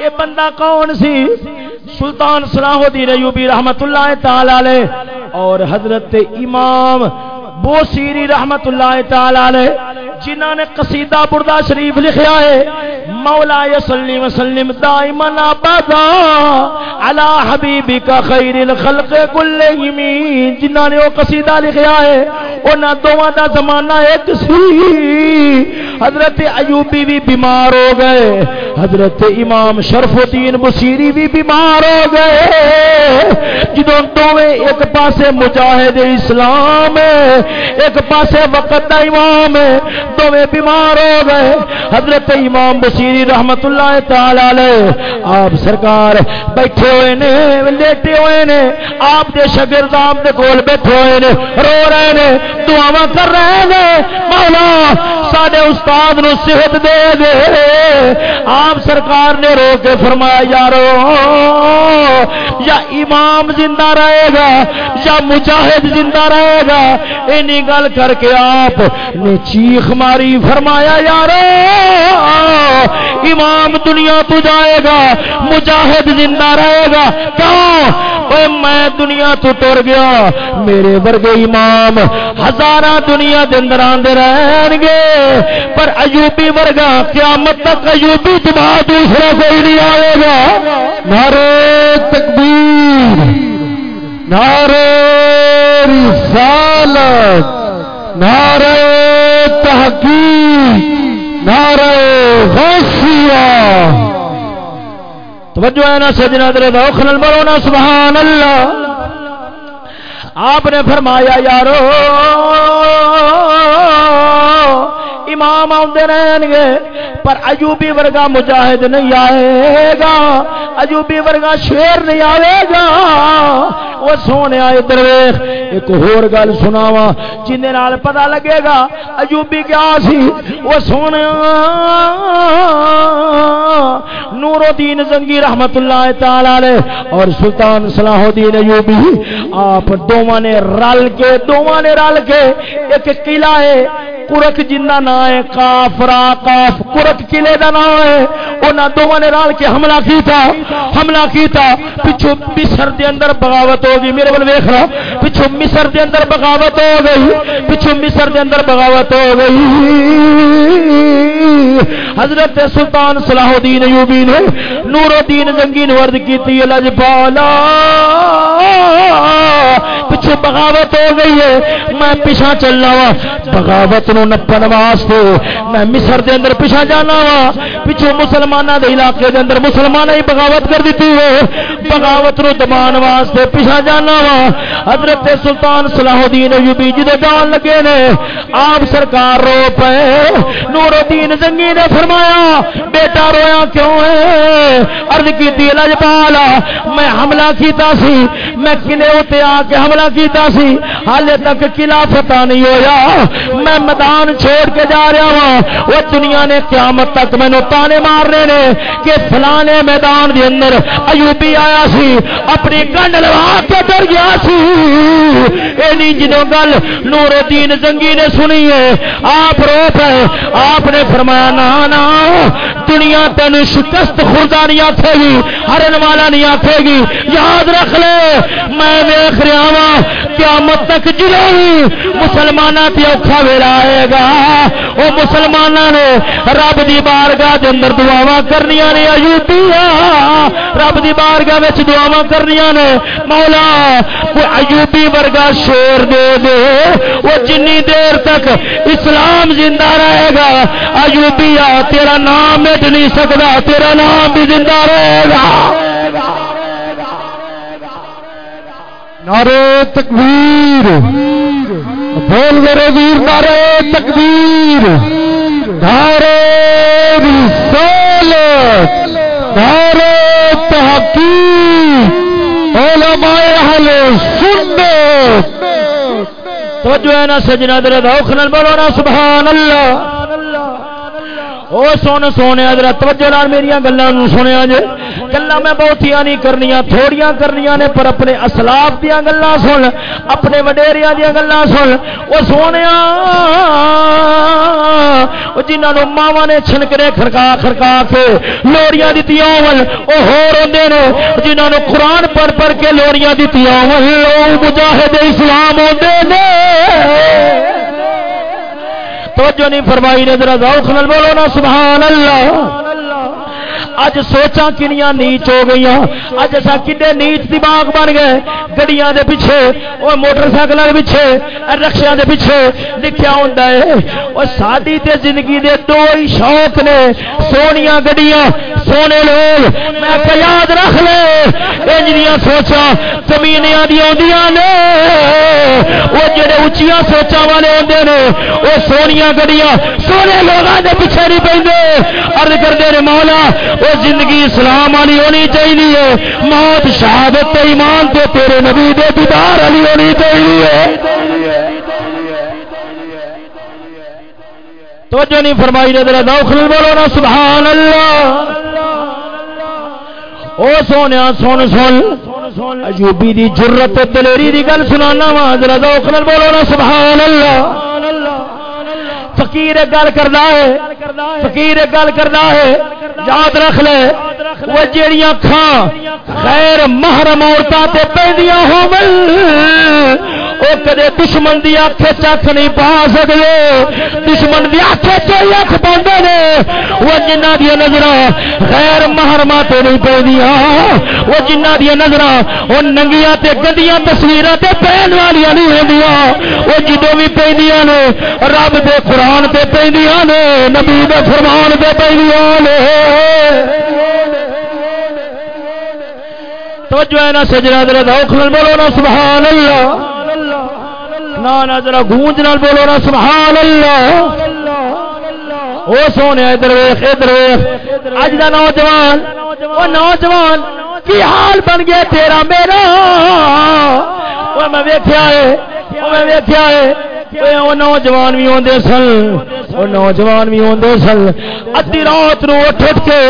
یہ بندہ کون سی؟ سلطان صلاح الدین ایوبی رحمت اللہ تعالی علیہ اور حضرت امام بو سیری رحمت اللہ تعالی جنہ نے قصیدہ بردہ شریف لکھیا ہے، مولا یسلی وسلم دائما ابدا علی حبیبک خیر الخلق کلہم جنہ نے وہ قصیدہ لکھیا ہے، انہاں دوواں دا زمانہ ایک سی۔ حضرت ایوبی بھی بیمار ہو گئے، حضرت امام شرف الدین بصیری بھی بیمار ہو گئے۔ جدوں دوویں ایک پاسے مجاہد اسلام ہے ایک پاسے وقت دا امام دوویں بیمار ہو گئے۔ حضرت امام بصیری رحمت اللہ تعالی علیہ، آپ سرکار بیٹھے ہوئے نے، لیٹے ہوئے نے، آپ دے شاگرد آپ دے کول بیٹھے ہوئے نے، رو رہے نے، دعاواں کر رہے نے۔ مولا، ساڈے استاد نو صحت دے دے۔ آپ سرکار نے رو کے فرمایا، یارو، یا امام زندہ رہے گا، یا مجاہد زندہ رہے گا۔ اینی گل کر کے آپ نے چیخ ماری، فرمایا، یارو، امام دنیا تو جائے گا، مجاہد زندہ رہے گا کیوں اے میں دنیا تو ٹر گیا، میرے ورگے امام ہزارہ دنیا دے اندر آندے رہن گے، پر ایوبی ورگا قیامت تک ایوبی تو دوسرا کوئی نہیں آئے گا۔ نعرے تکبیر نعرے رسالت نعرہ تحقیق، نعرہ غوثیہ توجہ ہے نا سجنا در دوخل مرو نا، سبحان اللہ۔ آپ نے فرمایا، یارو امام آتے رہن گے، پر ایوبی ورگا مجاہد نہیں آئے گا۔ ایوبی ورگا شیر نہیں آئے گا۔ وہ سونے آئے درویش، ایک اور گل سناوا جن پتا لگے گا ایوبی کیا سی۔ وہ سونے نور الدین زنگی رحمت اللہ تعالی اور سلطان صلاح الدین ایوبی، آپ دونوں نے رل کے، دونوں نے رل کے ایک قلعہ ہے قرک جنہ نا ہے کاف را کاف قرک قلعے دا نام ہے انہاں دوواں نے رل کے حملہ کیتا حملہ کیتا پچھو مصر دے اندر بغاوت ہو گئی میرے ول ویکھ رہا پچھو مصر دے اندر بغاوت ہو گئی پچھو مصر دے اندر بغاوت ہو گئی حضرت سلطان صلاح الدین ایوبی نے نور الدین زنگی نے ورد کیتی لج پالا پچھو بغاوت ہو گئی ہے میں پیچھا چلنا وا بغاوت نو نپن واسطے۔ میں مصر دے اندر پیچھا جانا وا۔ پچھو مسلمانوں دے علاقے دے اندر مسلمان ہی بغاوت کر دیتی ہے۔ بغاوت نو دبان واسطے پیچھا جانا وا۔ حضرت سلطان صلاح الدین ایوبی جی جدے جان لگے نے۔ آپ سرکار رو پے۔ نور الدین زنگی نے فرمایا، بیٹا رویا کیوں ہے؟ عرض کیتی لجپالا میں حملہ کیتا سی۔ میں قلعے اتنے آ کے حملہ کیتا سی۔ حالے تک قلعہ فتح نہیں ہویا۔ میں میدان چھوڑ کے جا رہا ہوں۔ وہ دنیا نے قیامت تک مینو تانے مارنے نے کہ فلانے میدان دے اندر ایوبی آیا سی، اپنی گنڈ لوا کے ڈر گیا سی۔ اینی جدو گل نور الدین زنگی نے سنی ہے۔ آپ رو پے، آپ نے فرمایا، نا نا، دنیا تین شکست خوردہ نہیں آکھے گی ہرن والا نہیں آکھے گی۔ یاد رکھ لے، میں ویخ رہا وا قیامت تک جلو ہی مسلمانوں تے اوکھا ویلا آئے گا۔ وہ مسلمانوں نے رب دی بارگاہ دے اندر دعاواں کرنیاں نے ایوبیا رب دی بارگاہ وچ دعاواں کرنیاں نے۔ مولا، کوئی ایوبی ورگا شیر دے دے۔ وہ جنی دیر تک اسلام زندہ رہے گا۔ ایوبیا تیرا نام مٹ نہیں سکتا تیرا نام بھی زندہ رہے گا۔ نعرے تکبیر۔ بول میرے ویر نارے تکبیر نارے رسالت نارے تحقیق، علماء اہل سنت۔ توجہ ہے نا سجنہ درد دوخ نال بولو نا، سبحان اللہ۔ او سن سونے ادھر توجہ نال میری گلاں سنیا جے۔ گلا میں بہتیاں نہیں کرنیاں، تھوڑیاں کرنیاں نے، پر اپنے اسلاف دیا گلا سن، اپنے وڈیریا دیا گلا سن۔ وہ سونے جنہوں ماوا نے چھنکنے کھڑکا کھڑکا کے لوڑیاں دیتی ول وہ ہو رہے نے جنہوں قرآن پڑھ پڑھ کے لوڑیاں دیتی ول مجاہد اسلام ہوتے نے۔ توجہ نہیں فرمائی نے، ذرا ذوق نال بولو نا سبحان اللہ اج سوچا کنیا نیچ ہو گئی اج اصا کنے نیچ دماغ بن گئے۔ گڈیاں دے پیچھے وہ موٹر سائیکل کے پیچھے رکشا دے پیچھے لکھیا ہوندا ہے وہ ساری تے زندگی دے دو ہی شوق نے، سونیاں گڈیاں سونے لوگ میں کہ یاد رکھ لے۔ انجنیاں سوچا، زمینیاں دی ہوندیاں نے۔ وہ جڑے اونچیاں سوچا والے ہوندے نے وہ سونیاں گڈیاں۔ سونے لوگاں دے پیچھے نہیں پیندے عرض کردے نے، مولا وہ زندگی اسلام والی ہونی چاہیے موت شہادت ایمان تے تیرے نبی دے دیدار والی ہونی چاہیے توجہ نہیں فرمائی نے ذرا دوخل بولو نا، سبحان اللہ۔ او سونے سن سن ایوبی دی جرت دلیری دی گل سنانا وا، ذرا ذوق نال بولو نا سبحان اللہ فقیر گل کردا ہے، فقیر گل کردا ہے، یاد رکھ لے۔ وہ جیڑیاں کھا غیر محرم عورتاں تے پیندیاں ہوون وہ کدے دشمن دی اکھ چکھ نہیں پا سکتے دشمن دی اکھ چ اکھ پاندے وہ جنہ دی نظر غیر محرمہ تے نہیں پیندیاں وہ جنہ دی نظر وہ ننگیاں تے گندیاں تصویراں پہن والیاں نہیں ہوندیاں۔ وہ جدوں بھی پیندیاں نے، رب دے قرآن تے پیندیاں نے، نبی دے فرمان تے پیندیاں نے۔ تو جو ہے نا سجنا در دوخ بولو نا، سبحان اللہ۔ نہ ذرا گونج نال بولو نا سبحان اللہ او سونے، ادھر ویکھ ادھر ویکھ اج دا نوجوان، او نوجوان، کی حال بن گیا تیرا میرا؟ او میں ویکھیا ہے، او میں ویکھیا ہے۔ نوجوان بھی آدھے سن وہ نوجوان بھی آدھے سن ادی رات نو اٹھ اٹھ کے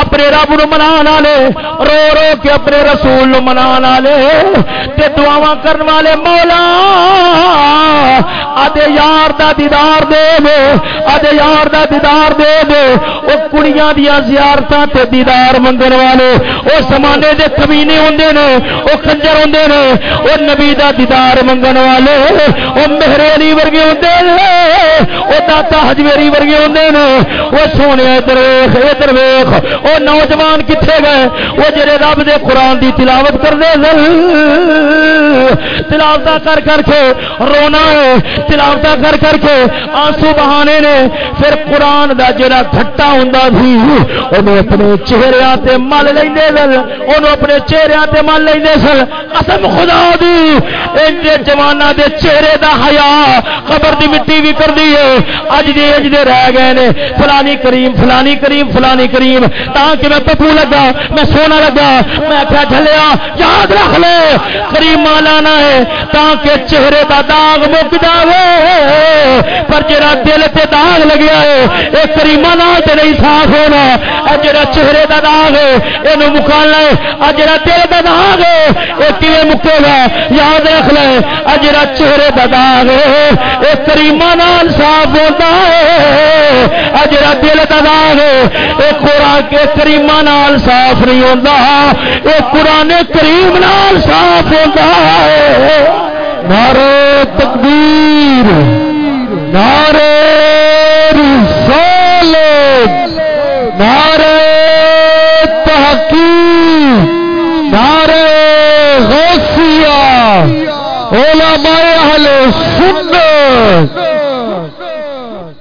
اپنے رب نو منا والے رو رو کے اپنے رسول نو منا والے تے دعا کرن والے مولا آدھے یار دا دیدار دے دے آدھے یار دا دیدار دے دے او کڑیاں دیا زیارتاں تے دیدار منگن والے او زمانے دے کمینے ہوندے نے او کنجر ہوندے نے او نبی دا دیدار منگن والے او مہرے علی ورگے ہوندے نے۔ او داتا حجویری ورگے ہوندے نے۔ او سونے ادھر ویکھ ادھر ویکھ۔ او نوجوان کتھے گئے؟ او جڑے رب دے قرآن دی تلاوت کردے سن تلاوت کر کر کے رونا ہے۔ تلاوت کر کر کے آنسو بہانے نے۔ پھر قرآن دا جڑا گھٹا ہوندا سی انہوں اپنے چہرے تے مل لیندے سن۔ انہوں اپنے چہرے تے مل لیندے سن۔ قسم خدا دی! ان دے چہرے دا حیا قبر دی مٹی بھی کر دی ہے۔ اج دے اج دے رہ گئے نے، فلانی کریم فلانی کریم فلانی کریم۔ تاکہ میں پپو لگا، میں سونا لگا، میں کیا جھلیا، یاد رکھ لے۔ کریم لانا ہے تاکہ چہرے دا داغ مک جاوے۔ پر جڑا دل تے داغ لگیا ہے، اے کریمہ نال تے نہیں صاف ہونا۔ اے جڑا چہرے دا داغ ہے، اینو مکالنا ہے۔ اے جڑا دل دا داغ ہے، اے کیویں مکے گا؟ یاد رکھ لے اے جڑا چہرے دا داغ ہے اے کریمہ نال صاف ہوتا ہے۔ اے جڑا دل دا داغ ہے۔ اے قران کے کریمہ نال صاف نہیں ہوندا اے قران کریم نال صاف ہوتا ہے۔ نعرے تکبیر نعرے رسالت نعرے تحقیق نعرے غوثیہ علماء اہل سنت۔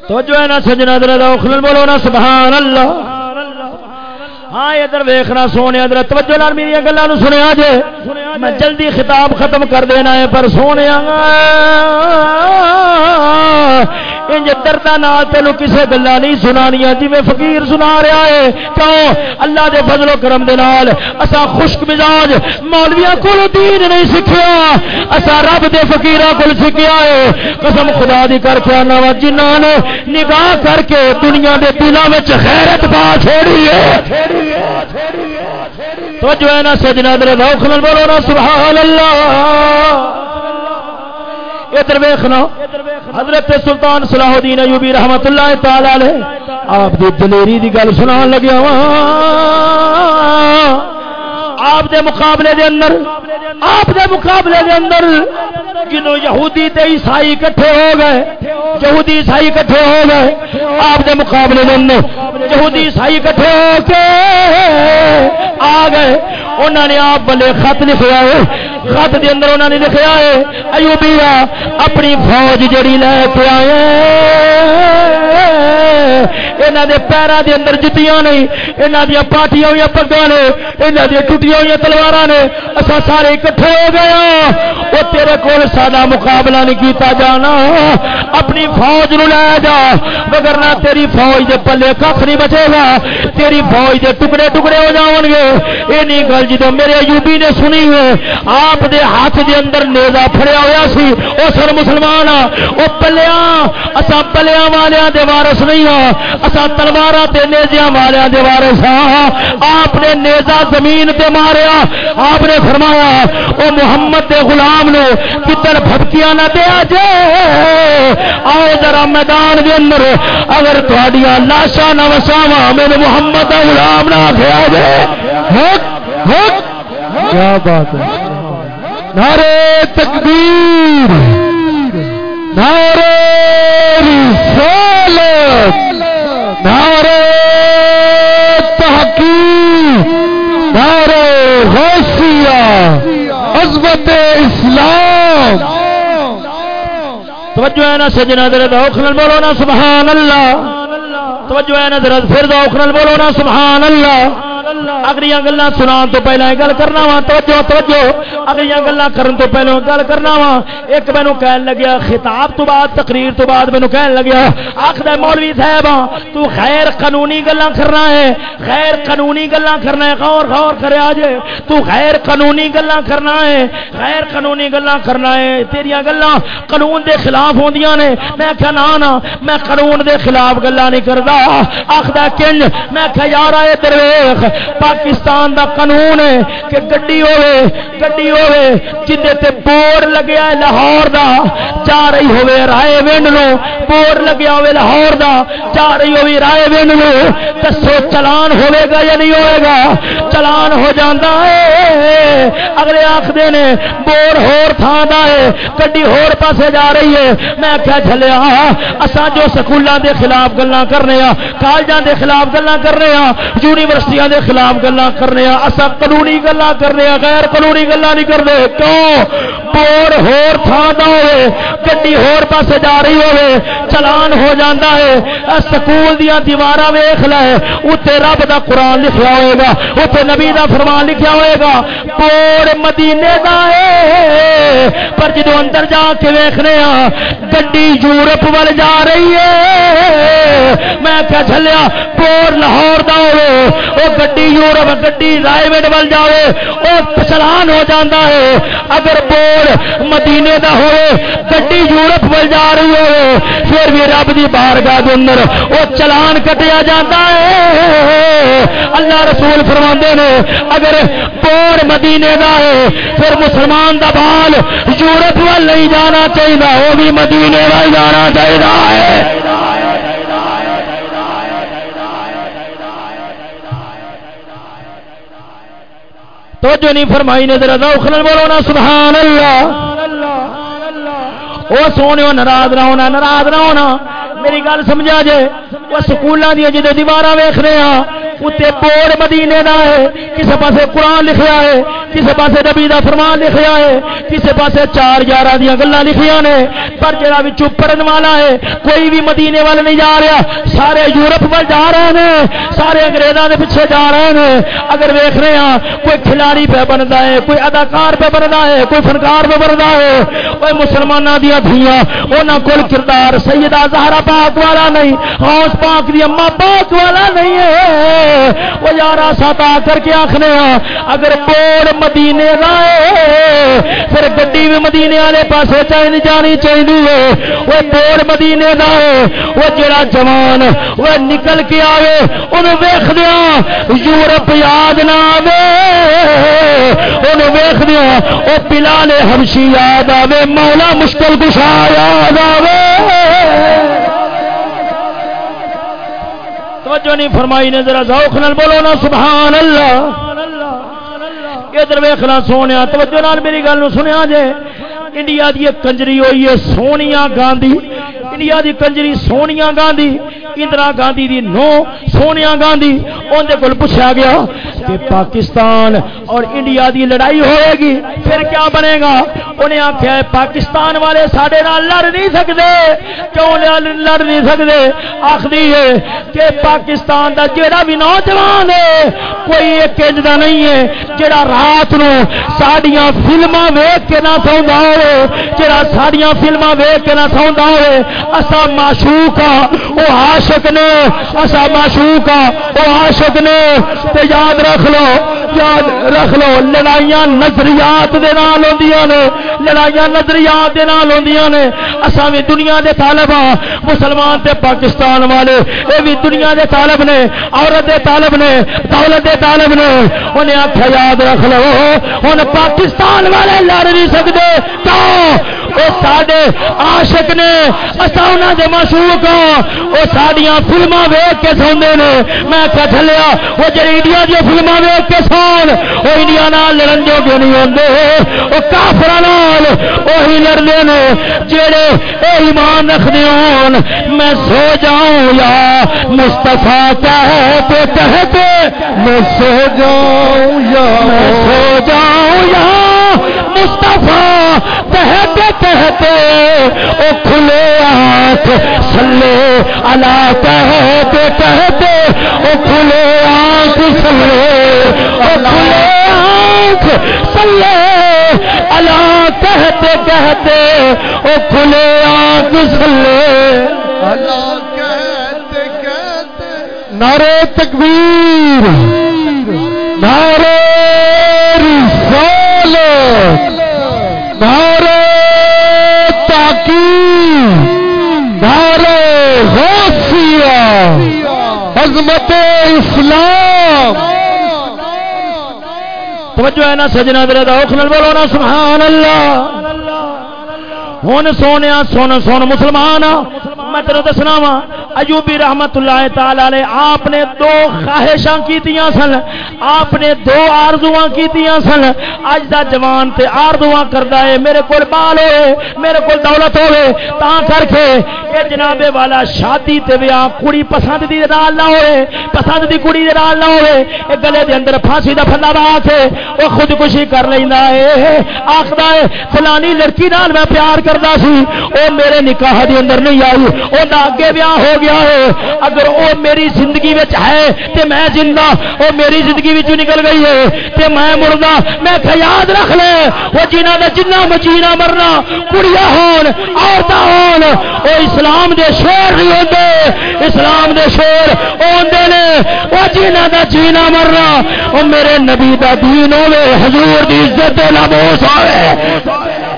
تو جو ہے نا سجنا دل دا اخلن بولو نا سبحان اللہ۔ ہاں ادھر ویخنا سونے، ادھر توجہ نال میری گلوں سنیا جے۔ میں جلدی خطاب ختم کر دینا ہے، پر سونے انج دردا نال تینو کسے گلا نہیں سنانیاں جی میں فقیر سنا رہا ہے۔ کیوں؟ اللہ دے فضل و کرم دے نال اسا خشک مزاج مولویاں کول دین نہیں سکھیا اسا رب دے فقیراں کول سکھیا ہے۔ قسم خدا دی کر کے انا جنہاں نے نگاہ کر کے دنیا دے دلاں وچ غیرت پا چھوڑی ہے۔ تو جو ہے نا سجنا در ذوق نال بولو نا سبحان اللہ ادھر ویخنا حضرت سلطان صلاح الدین ایوبی رحمت اللہ تعالی علیہ، آپ دی دلیری دی گل سنان لگیا وا آپ دے مقابلے دے اندر، آپ دے مقابلے دے اندر جنوں یہودی تے عیسائی کٹھے ہو گئے، یہودی عیسائی کٹھے ہو گئے، آپ دے مقابلے دے اندر یہودی عیسائی کٹھے ہو کے آ گئے۔ انہوں نے آپ بلے خط لکھا ہے، خط دے اندر انہوں نے لکھا ہے ایوبیا اپنی فوج جڑی لے کے آئے۔ یہاں دے پیروں دے اندر جتیاں نہیں یہاں دیا پاٹیاں ہوئی پگا نے یہاں دیا ٹوٹیاں ہوئی تلوار نے اصا سارے اکٹھے ہو گیا ہاں۔ وہ تیرے کول ساڈا مقابلہ نہیں کیتا جانا۔ اپنی فوج نو لے جا۔ مگر نہ تیری فوج دے پلے کھ نہیں بچے گا۔ تیری فوج دے ٹکڑے ٹکڑے ہو جاؤ گے۔ یہ نہیں گل جدو میرے ایوبی نے سنی ہے، آپ دے ہاتھ دے اندر نیزا پھڑیا ہوا سی۔ وہ سر مسلمان وہ پلیا اصا پلیا والیا دے وارس نہیں ہاں۔ اصا تلوار نیزیا والیا دے وارس ہاں۔ آپ نے نیزا زمین تے ماریا آپ نے فرمایا وہ محمد دے غلام نو کتر بھبکیاں نہ دیا جے۔ آؤ ذرا میدان دے اندر، اگر تھوڑیاں لاشاں نہ وساوا میرے محمد دا غلام نہ کھیا جے۔ حق حق کیا بات ہے؟ نعرے تکبیر۔ نعرے رسالت۔ نعرے تحقیق۔ نعرے غوثیہ عظمت اسلام۔ توجہ ہے نا سجنا در دوخ نال بولو نا سبحان اللہ۔ توجہ ہے نا در پھر دوخ نال بولو نا سبحان اللہ اگلی گلا سنا تو پہلے گل کرنا وا۔ توجہ توجہ۔ اگلی گلا کرن تو پہلے گل کرنا وا۔ ایک مینو کہن لگیا، خطاب تو بعد، تقریر تو بعد مینو کہن لگیا آخر مولوی صاحب، تو خیر قانونی گلا کرنا ہے۔ خیر قانونی گلا کرنا ہے۔ غور غور کرے آج۔ تو خیر قانونی گلا کرنا ہے۔ خیر قانونی گلا کرنا ہے۔ تیریا گلا قانون دے خلاف ہوندیاں نے۔ میں کہا نا، میں قانون دے خلاف گلا نہیں کردا آخدا کنج میں کہا یار اے درویش، پاکستان دا قانون ہے کہ گڈی ہوے گڈی ہوے جدے تے بور لگیا ہے لاہور دا، جا رہی ہوے رائے ونڈ نو بور لگیا ہوے لاہور دا، جا رہی ہوے رائے ونڈ نو دسو چلان ہوے گا یا نہیں ہوئے گا؟ چلان ہو جاندا ہے۔ اگلے آکھدے نے، بور ہور تھاں دا ہے، گڈی ہور پاسے جا رہی ہے۔ میں کیا جھلیا، اساں جو سکولاں دے خلاف گلاں کرنے ہاں کالجاں دے خلاف گلاں کرنے ہاں یونیورسٹیاں دے خلاف گلا کرنے اصا قانونی گلا کرنے ہاں غیر قانونی گلا نہیں کرتے کیوں؟ بور ہور تھان ہوئے، گڈی ہور پاسے جا رہی ہوئے، چلان ہو جاتا ہے سکول دیا دیوار ویخ لے اتنے رب دا قرآن لکھا ہوئے گا اتنے نبی دا فرمان لکھا ہوئے گا، بور مدینے دا ہے۔ پر جدو اندر جا کے ویخنے گڈی یورپ وال جا رہی ہے میں کیا چلیا بور لاہور دا ہوئے وہ گڈی یورپ، گڈی رائے ول جائے وہ چلان ہو جاتا ہے۔ اگر بور مدینے دا ہوئے گڈی یورپ ول جا رہی ہوئے پھر بھی رب دی بارگاہ دے اندر وہ چلان کٹیا جاتا ہے۔ اللہ رسول فرما نے، اگر بور مدینے دا ہے، پھر مسلمان دا بال یورپ ول نہیں جانا چاہیے وہ بھی مدینے وال جانا چاہیے توجہ نہیں فرمائی نے، ذرا ذوق نال بولو نا سبحان اللہ او سونے ناراض نہ ہونا، ناراض نہ ہونا۔ میری گل سمجھا جے، وہ سکولاں دی جے دیواراں ویکھ رہے ہاں اتنے بورڈ مدینے کا ہے کسی پاسے قرآن لکھیا ہے کسی پاسے نبی دا فرمان لکھیا ہے کسی پاسے چار یار دیا گلا لکھیا نے پر جڑا بھی پڑھن والا ہے کوئی بھی مدینے وال نہیں جا رہا سارے یورپ وال جا رہے ہیں سارے انگریزوں کے پیچھے جا رہے ہیں اگر ویخ رہے ہیں کوئی کھلاڑی پہ بنتا ہے کوئی اداکار پہ بنتا ہے کوئی فنکار پہ بنتا ہے کوئی مسلمانوں دیا دھیاں وہاں کول کردار سیدہ زہرا پاک والا نہیں ہاؤس پاک دی اما پاک والا نہیں ہے وہ یار سا کر کے آخنے ہاں اگر بول مدینے رائے پھر گڈی بھی مدینے والے پاس چاہیے جانی چاہیے وہ بول مدینے کا وہ جڑا جوان، وہ نکل کے آئے انہوں ویخ دیا یورپ یاد نہ آئے انہوں ویخ دیا وہ پلا نے ہمشی یاد آئے مولا مشکل کشا یاد آئے توجہ نہیں فرمائی نے ذرا ذوق نال بولو نا سبحان اللہ ادھر ویخنا سونے توجہ نال میری گل سنیا جے۔ انڈیا دی کنجری ہوئی ہے، سونیا گاندھی۔ انڈیا دی کنجری سونیا گاندھی، اندرا گاندھی دی نو سونیا گاندھی۔ اندر کو پوچھا گیا کہ پاکستان اور انڈیا دی لڑائی ہوئے گی، پھر کیا بنے گا؟ انہیں آخیا پاکستان والے سڈے لڑ نہیں سکتے کیوں لڑ نہیں سکتے آخری ہے کہ پاکستان دا جیڑا بھی نوجوان ہے، کوئی ایک انج نہیں ہے، جیڑا رات نو ساڈیاں فلما ویک کے نہ سوندا ہوئے۔ جیڑا ساڈیاں فلما ویک کے نہ سوندا ہوئے اسا معشوق ہاں او عاشق نے اسا معشوق ہاں او عاشق نے، تے یاد رکھ لو، یاد رکھ لو، لڑائیاں نظریات دے نال ہوندیاں نے، لڑائیاں نظریات دے نال ہوندیاں نے، اساں وی دنیا دے طالب ہاں مسلمان تے پاکستان والے، اے وی دنیا دے طالب نے، عورت دے طالب نے، دولت دے طالب نے، انہیں آخیا یاد رکھ لو، ہن پاکستان والے لڑ نہیں سکدے کیوں وہ سڈے عاشق نے اصا انہوں دے مشہور ہاں۔ وہ سڈیا فلما ویگ کے سوندے نے۔ میں کٹ لیا وہ جی انڈیا دیا فلما ویگ کے سون۔ وہ انڈیا نال لڑن جو کیوں نہیں آتے وہ کافر وہی لڑتے ہیں جڑے اے ایمان رکھتے ہون میں سو جاؤں یا مستفا کہتے کہتے میں سو جاؤں یا میں سو جاؤں یا مستفا کہتے کہتے او کھلے آنکھ سلے الا کہتے کہتے او کھلے آنکھ سلے او کھلے آنکھ سلے الا کہتے کہتے او کھلے آنکھ سلے اللہ کہتے کہتے نعرے تکبیر نعرے رسالت نعرے عظمت اسلام۔ توجہ ہے نا سجنا دے اوکھ نال بولو نا سبحان اللہ۔ ہن سونیا، سن سن مسلمان میں تیرے دسنا وا، ایوبی رحمت اللہ تعالی علیہ، آپ نے دو خواہشاں کیتیاں سن۔ آپ نے دو آرزواں کیتیاں سن۔ اج دا جوان تے آرزواں کردا ہے، میرے کول بال ہوئے، میرے کول دولت ہوئے۔ تا کر کے اے جناب والا شادی تے بیاہ کڑی پسند دی نال نہ ہوئے، پسند دی کڑی دے نال نہ ہوئے۔ اے گلے دے اندر پھانسی دا پھلا با کے او خودکشی کر لیندا ہے۔ آکھدا ہے، فلانی لڑکی نال میں پیار کردا سی، او میرے نکاح دے اندر نہیں آئی، او دا اگے بیاہ ہو گیا ہے۔ اگر او میری زندگی وچ ہے، تے میں زندہ، او میری زندگی وچ نکل گئی ہے، تے میں مردا میں کہ یاد رکھ لے۔ او جنہ دا جنہ مجینا مرنا، کڑیاں ہون، عورتاں ہون، او اسلام دے شیر نہیں ہوندے۔ اسلام دے شیر ہوندے نے۔ او جنہ دا جینا مرنا، او میرے نبی دا دین ہوے حضور دی عزت دے لبوس آوے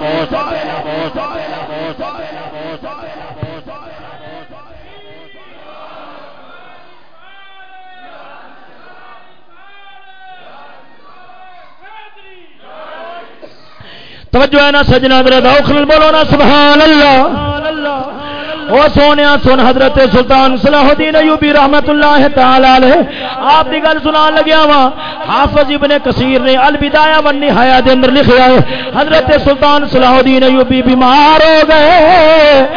توجہ ہے نا سجنا درد دوخل بولو نا سبحان اللہ۔ او سونے سن حضرت سلطان صلاح الدین ایوبی رحمت اللہ تعالی علیہ۔ آپ دی گل سنان لگیا وا حافظ ابن کثیر نے البدایہ و النہایہ دے اندر لکھیا ہے، حضرت سلطان صلاح الدین ایوبی بیمار ہو گئے۔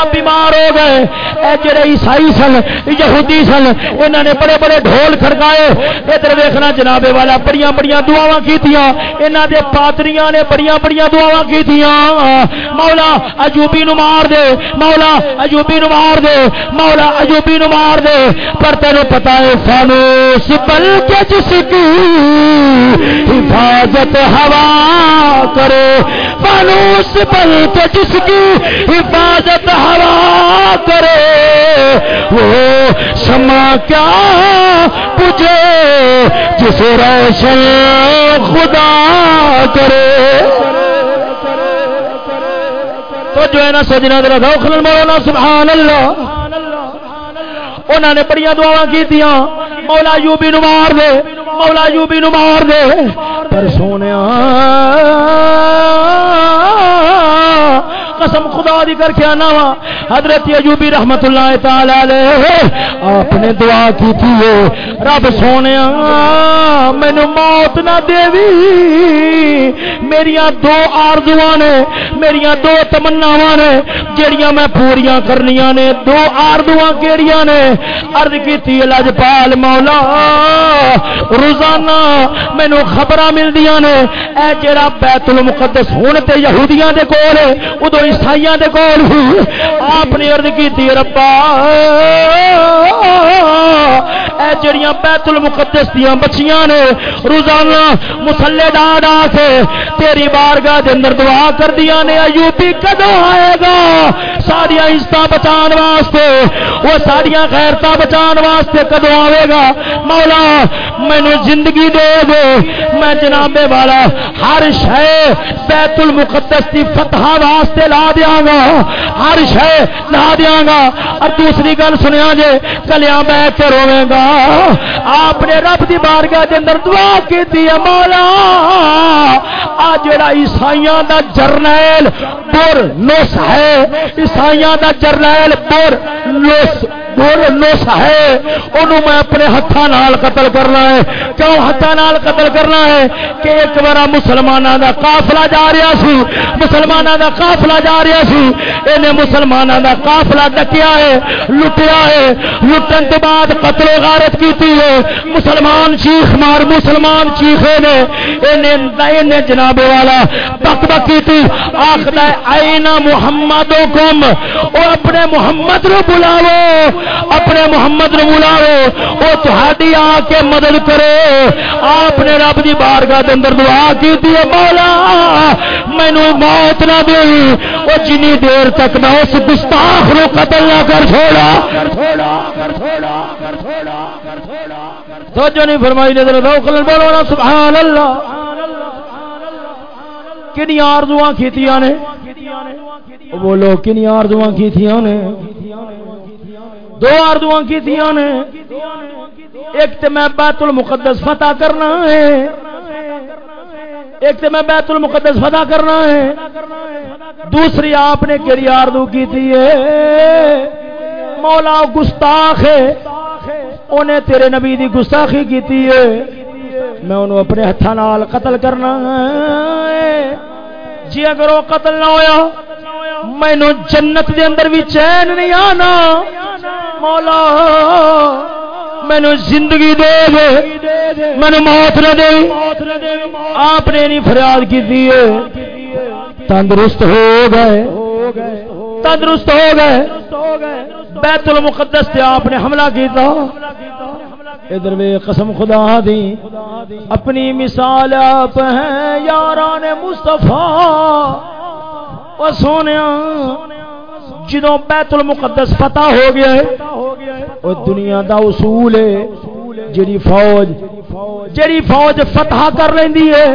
آپ بیمار ہو گئے۔ اے جڑے عیسائی سن، یہودی سن، انہاں نے بڑے بڑے ڈھول کھڑکائے۔ ادھر دیکھنا جناب والا بڑی بڑی دعاواں کیتیاں۔ انہاں دے پادریاں نے بڑی بڑی دعاواں کیتیاں۔ مولا اجوبی نو مار دے۔ مولا اجوبی نو مار دے، مولا اجوبی نو مار دے، پر تینوں پتا ہے فانوس بل کے جس کی حفاظت ہوا کرے۔ فانوس بل کے جس کی حفاظت ہوا کرے۔ وہ شما کیا پوجے جس روشن خدا کرے۔ تو جو ہے نا سجنا دلا روخل مولانا سبحان اللہ انہوں نے بڑی دعا کی مولا یوبی نو مار دے، مولا یوبی نو مار دے۔ پر سونے قسم خدا دی کر کے آنا وا۔ حضرت ایوبی رحمت اللہ تعالی علیہ، آپ نے دعا کی تھی رب سونے مینو موت نہ دے میرا دو آرزو نے میرا دو تمنا نے جڑیاں میں پوریا کرنی نے۔ دو آرزو کہڑیاں نے۔ ارد کی لجپال مولا، روزانہ مینو خبر ملدی نے۔ اے جڑا بیت المقدس ہوں تے یہودیاں دے کول ادو عیسائی دے کول آپ نے ارد کی ربا، اے جڑیاں بیت المقدس دیاں بچیاں نے روزانہ مسلے ڈا ڈا کے تیری بارگاہ دے اندر دعا کر دیا نے، ایوبی کدو آئے گا؟ ساریا عزت بچان واسطے، وہ ساریا خیرتا بچان واسطے کدو آئے گا؟ مولا مینو زندگی دے دے، میں جنابے والا ہر شہ بیت المقدس کی فتح واسطے لا دیا گا، ہر شہ لا دیا گا۔ اور دوسری گل سنیا جے، کلیا بہ کے روے گا۔ آپ نے رب کی بارگاہ کے اندر دعا کی مولا۔ آ جڑا عیسائیاں دا جرنیل پور نوس ہے، عیسائیاں دا جرنیل پور نوس نوس ہے۔ انہوں میں اپنے ہاتھوں قتل کرنا ہے۔ کیوں ہاتھوں قتل کرنا ہے؟ کہ ایک بار مسلمانوں کا کافلا جا رہا سی۔ مسلمانوں کا کافلا جا رہا سی۔ انہیں مسلمانوں کا کافلا ڈکیا ہے، لٹیا ہے۔ لٹن کے بعد قتل و غارت کی ہے۔ مسلمان چیخ مار، مسلمان چیخے نے۔ انہیں جناب والا بک بک کی آخر اینا محمد کم وہ اپنے محمد رو بلاو اپنے محمد نو بلاو وہ تہاڈی آ کے مدد کرے۔ آپ نے رب دی بارگاہ دے اندر دعا کی مولا مینو موت نہ دے۔ وہ جنی دیر تک میں اس گستاخ نو قتل نہ کر چھوڑا۔ توجہ نہیں فرمائی نے روکل بولو سبحان اللہ کنی آرزواں کیتیاں نے؟ بولو، کنی آرزواں کیتیاں نے؟ دو آردو کی نے؟ ایک تو میں بیت المقدس فتح کرنا ہے۔ ایک تو میں بیت المقدس فتح کرنا ہے۔ دوسری آپ نے کہڑی آردو کی تھی مولا گستاخ ہے۔ انہیں تیرے نبی دی گستاخی کی تھی ہے۔ میں انہوں اپنے ہاتھوں قتل کرنا ہے۔ جی اگر وہ قتل نہ ہویا مینو جنت دے اندر بھی چین نہیں آنا۔ مولا مینو زندگی دے دے۔ مینو موت نہ دے۔ آپ نے نہیں فریاد کی تندرست ہو گئے۔ تندرست ہو گئے۔ بیت المقدس سے آپ نے حملہ کیا ادھر وے قسم خدا دی۔ اپنی مثال آپ ہیں یاران مصطفیٰ۔ وہ سونے جدو بیت المقدس فتح ہو گیا ہے، وہ دنیا دا اصول ہے، جڑی فوج جڑی فوج فتح کر لیندی ہے،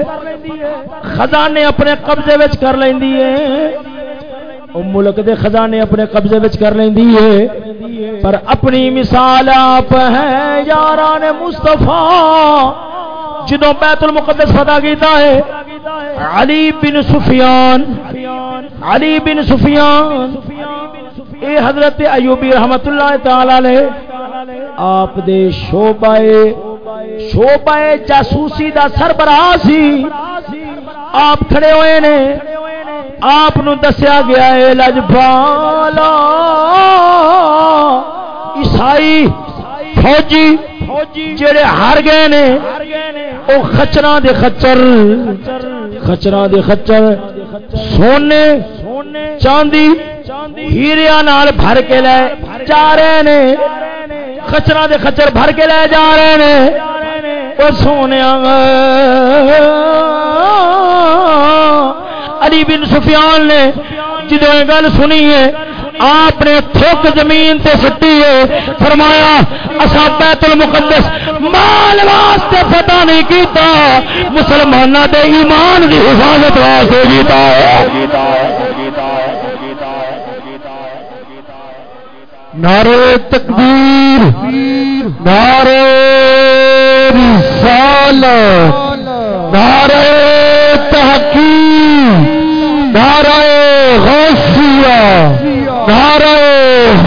خزانے اپنے قبضے وچ کر لیندی ہے ملک دے خزانے اپنے قبضے وچ کر لیندی ہے۔ پر اپنی مثال آپ ہیں، یاران مصطفیٰ جدو بیت المقدس فتح کیتا ہے، علی بن سفیان، علی بن سفیان، اے حضرت ایوبی رحمت اللہ تعالی آپ دے شعبہ شعبہ جاسوسی دا سربراہ سی۔ آپ کھڑے ہوئے نے، آپ دسیا گیا ہے لجپالا عیسائی، فوجی، جڑے ہار گئے نے او خچراں دے خچر، خچراں دے خچر، سونے، چاندی، ہیریا نال بھر کے لے جا رہے نے خچرا دے خچر بھر کے لے جا رہے نے اور سونے علی بن سفیان نے جدو گل سنی ہے، آپ نے تھوک زمین تے سٹی ہے، فرمایا اصا بیت المقدس مال واسطے پتہ نہیں کیتا مسلمانوں دے ایمان دی حفاظت واسطے جیتا ہے۔ نعرے تکبیر نعرے رسال نعرے تحقیق۔ نعرہ غوثیہ نعرہ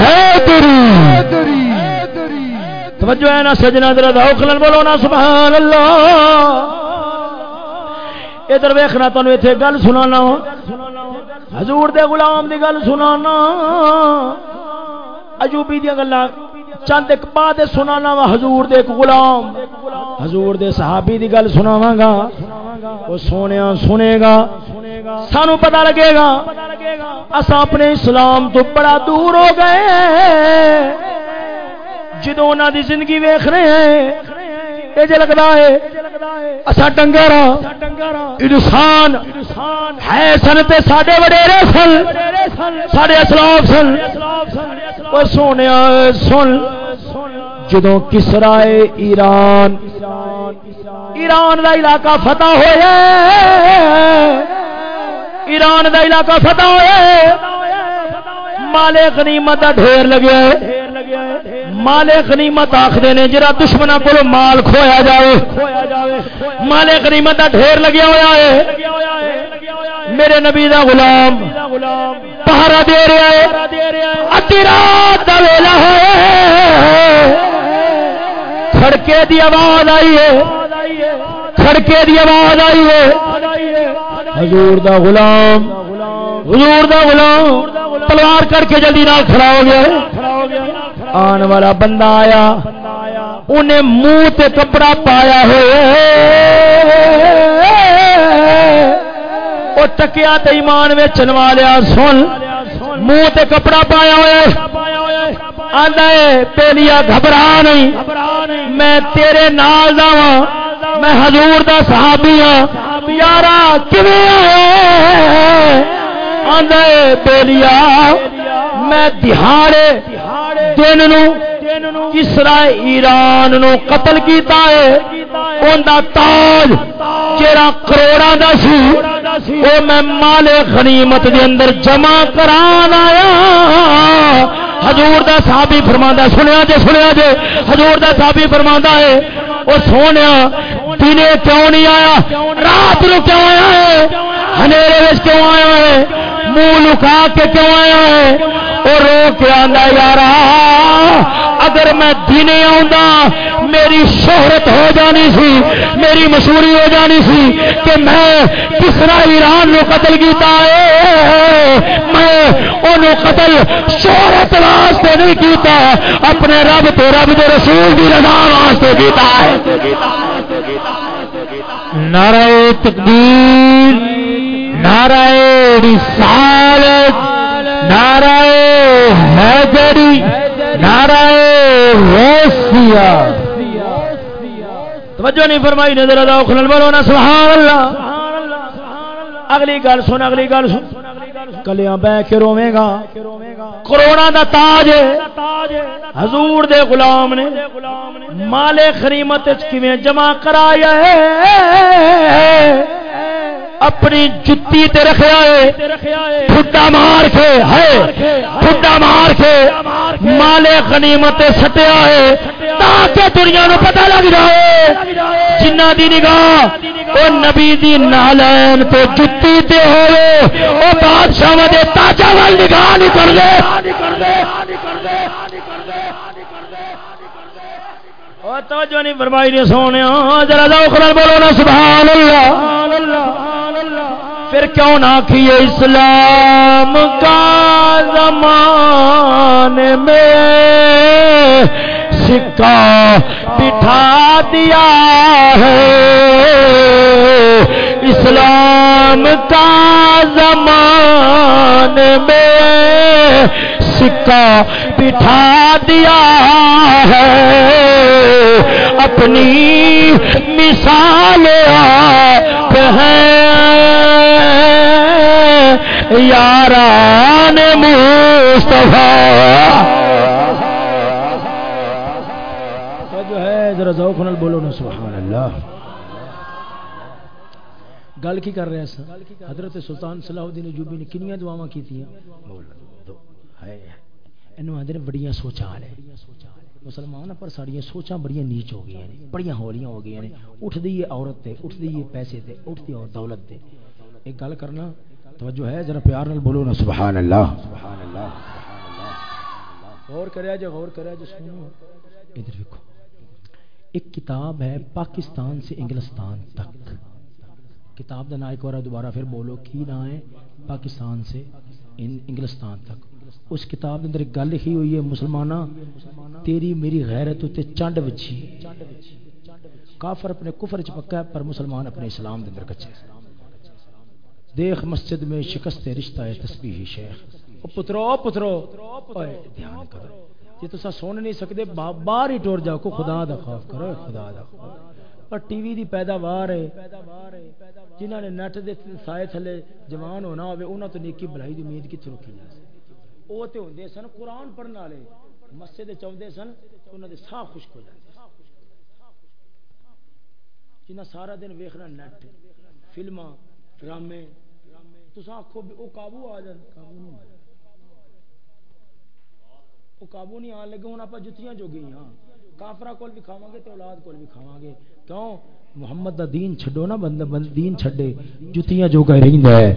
حیدری۔ توجہ ہے نا سجنا در دوخلن بولو نا سبحان اللہ۔ ادھر ویکھنا تانوں ایتھے گل سنانا۔ حضور دے غلام دی گل سنانا۔ اجوبی دیا گلا چند ایک بعد سنانا وا حضور دے ایک غلام۔ حضور دے صحابی دی گل سناواں گا۔ وہ سونے سنے گا۔ سانو پتہ لگے گا۔ اسا اپنے اسلام تو بڑا دور ہو گئے۔ جدو انہاں دی زندگی ویکھ رہے ہیں یہ جے لگتا ہے اسا ڈنگر انسان ہے سن تے ساڈے وڈیرے سن ساڈے اسلاف سن او سونے سن جدوں کسرا ایران ایران دا علاقہ فتح ہویا ایران دا علاقہ فتح ہویا مالے غنیمت دا ڈھیر لگیا ہے۔ مالے غنیمت آخر نے جرا دشمنا کو مال کھویا جائے مالے غنیمت کا ڈھیر لگیا ہوا ہے۔ میرے نبی دا غلام پہرا دے رہا ہے۔ ادی رات کا ویلا ہے۔ کھڑکے دی آواز آئی ہے۔ کھڑکے دی آواز آئی ہے۔ حضور دا غلام حضور دا غلام تلوار کر کے جلدی نال کھڑا ہو گیا آن والا بندہ آیا۔ انہیں منہ تے کپڑا پایا ہوئے۔ ٹکیا تے ایمان میں چنوا لیا۔ سن۔ منہ تے کپڑا پایا ہوئے۔ آدھا پہلیا گھبرا نہیں۔ میں تیرے نال دا ہاں۔ میں حضور دا صحابی ہوں یارا، کیویں آدھا پہلیا میں دہاڑے دن نو کسرا ایران نو قتل کیتا ہے۔ اون دا تاج جیڑا کروڑا دا سی، او میں مال غنیمت دے اندر جمع کران آیا۔ حضور دا صحابی فرماندا سنیا جے سنیا جے۔ حضور دا صحابی فرماندا ہے، او سونیا دینے کیوں نہیں آیا؟ رات نو کیوں آیا ہے؟ ہنیرے وچ کیوں آیا ہے؟ منہ لکا کے کیوں آیا ہے؟ اور رو کے آدھا یار اگر میں دن آ میری شہرت ہو جانی سی، میری مشہوری ہو جانی سی کہ میں کسرا ایران نو قتل کیتا ہے۔ میں انہوں قتل شہرت واسطے نہیں کیتا، اپنے رب تو رب دے رسول کی رضا واسطے کیتا ہے۔ نعرہ تقدیر نعرہ رسالت نعرہ حیدری نعرہ روسیا توجہ نہیں فرمائی نظر ادا کھلن بولو سبحان اللہ اگلی گل سن اگلی گل سن کلیاں بہ کے روے گا کروڑا دا تاج حضور دے غلام نے مال خریمت کیویں جمع کرایا ہے اپنی جتی تے رکھیا ہے ٹھڈا مار کے ہے۔ ٹھڈا مار کے مالے غنیمت سٹیا ہے تاکہ دنیا نو پتہ لگ جائے۔ جنہ دی نگاہ او نبی دی نالین تے جتی تے ہوئے، او بادشاہ دے تاجا وال نگاہ نہیں کر دے توجہ نہیں فرمائی نہیں سونے ذرا ذوق نال بولو نا سبحان اللہ سبحان اللہ۔ پھر کیوں نہ کیے اسلام کا زمان میں سکا بٹھا دیا ہے۔ اسلام کا زمان میں سکا بٹھا دیا ہے۔ اپنی مثال آپ یاران مصطفیٰ۔ جو ہے، ذرا ذوق نال بولو نا، سبحان اللہ۔ گل کی کر رہے ہیں حضرت سلطان صلاح الدین جوبی نے کنیاں دعاواں کی تھیں انہوں آدھے بڑیاں سوچا ہے مسلمان پر ساری سوچاں بڑی نیچ ہو گئی ہیں بڑی ہولیاں ہو گئی ہیں اٹھ دی عورت تے اٹھ دی پیسے تے اٹھ دی دولت تے۔ ایک گل کرنا توجہ ہے، ذرا پیار نال بولو نا، سبحان اللہ۔ سبحان اللہ غور کریا جو غور کریا جو سنو۔ ادھر دیکھو ایک کتاب ہے پاکستان سے انگلستان تک۔ کتاب دا نام ایک بار دوبارہ پھر بولو، کی نام ہے؟ پاکستان سے انگلستان تک۔ اس کتاب اندر ایک گل لکھی ہوئی ہے، مسلمانہ، تیری میری غیرت تے چنڈ وچھی کافر اپنے کفر چ پکا ہے، پر مسلمان اپنے اسلام دے اندر کچے۔ دیکھ مسجد میں شکست رشتہ ہے، تسبیح شیخ۔ او پترو او پترو۔ اوے دھیان کرو۔ یہ تو سن نہیں سکتے باہر ہی ٹور جاؤ کو خدا دا خوف کرو خدا دا خوف۔ اور ٹی وی دی پیداوار ہے۔ جنہاں نے نیٹ دے سائے تھلے جوان ہونا ہوے انہاں تو نیکی بھلائی دی امید کتھوں رکھی جا سکتی۔ وہ تو ہوں سن، قرآن پڑھنے والے مسجد چاہتے سن انہوں دے سا خشک ہو جاتے جنہ سارا دن ویخنا نیٹ فلما ڈرامے۔ تو آخو وہ قابو آ جان۔ قابو نہیں۔ وہ قابو نہیں آن لگے ہوں آپ جتیاں جو گئی ہاں۔ کافرا کول بھی کھاواں گے تو اولاد کول بھی کھاواں گے۔ کیوں؟ محمد دا دین چھڈو نا بندہ بند دین چھڈے۔ جتیاں جو کہہ رہیندا ہے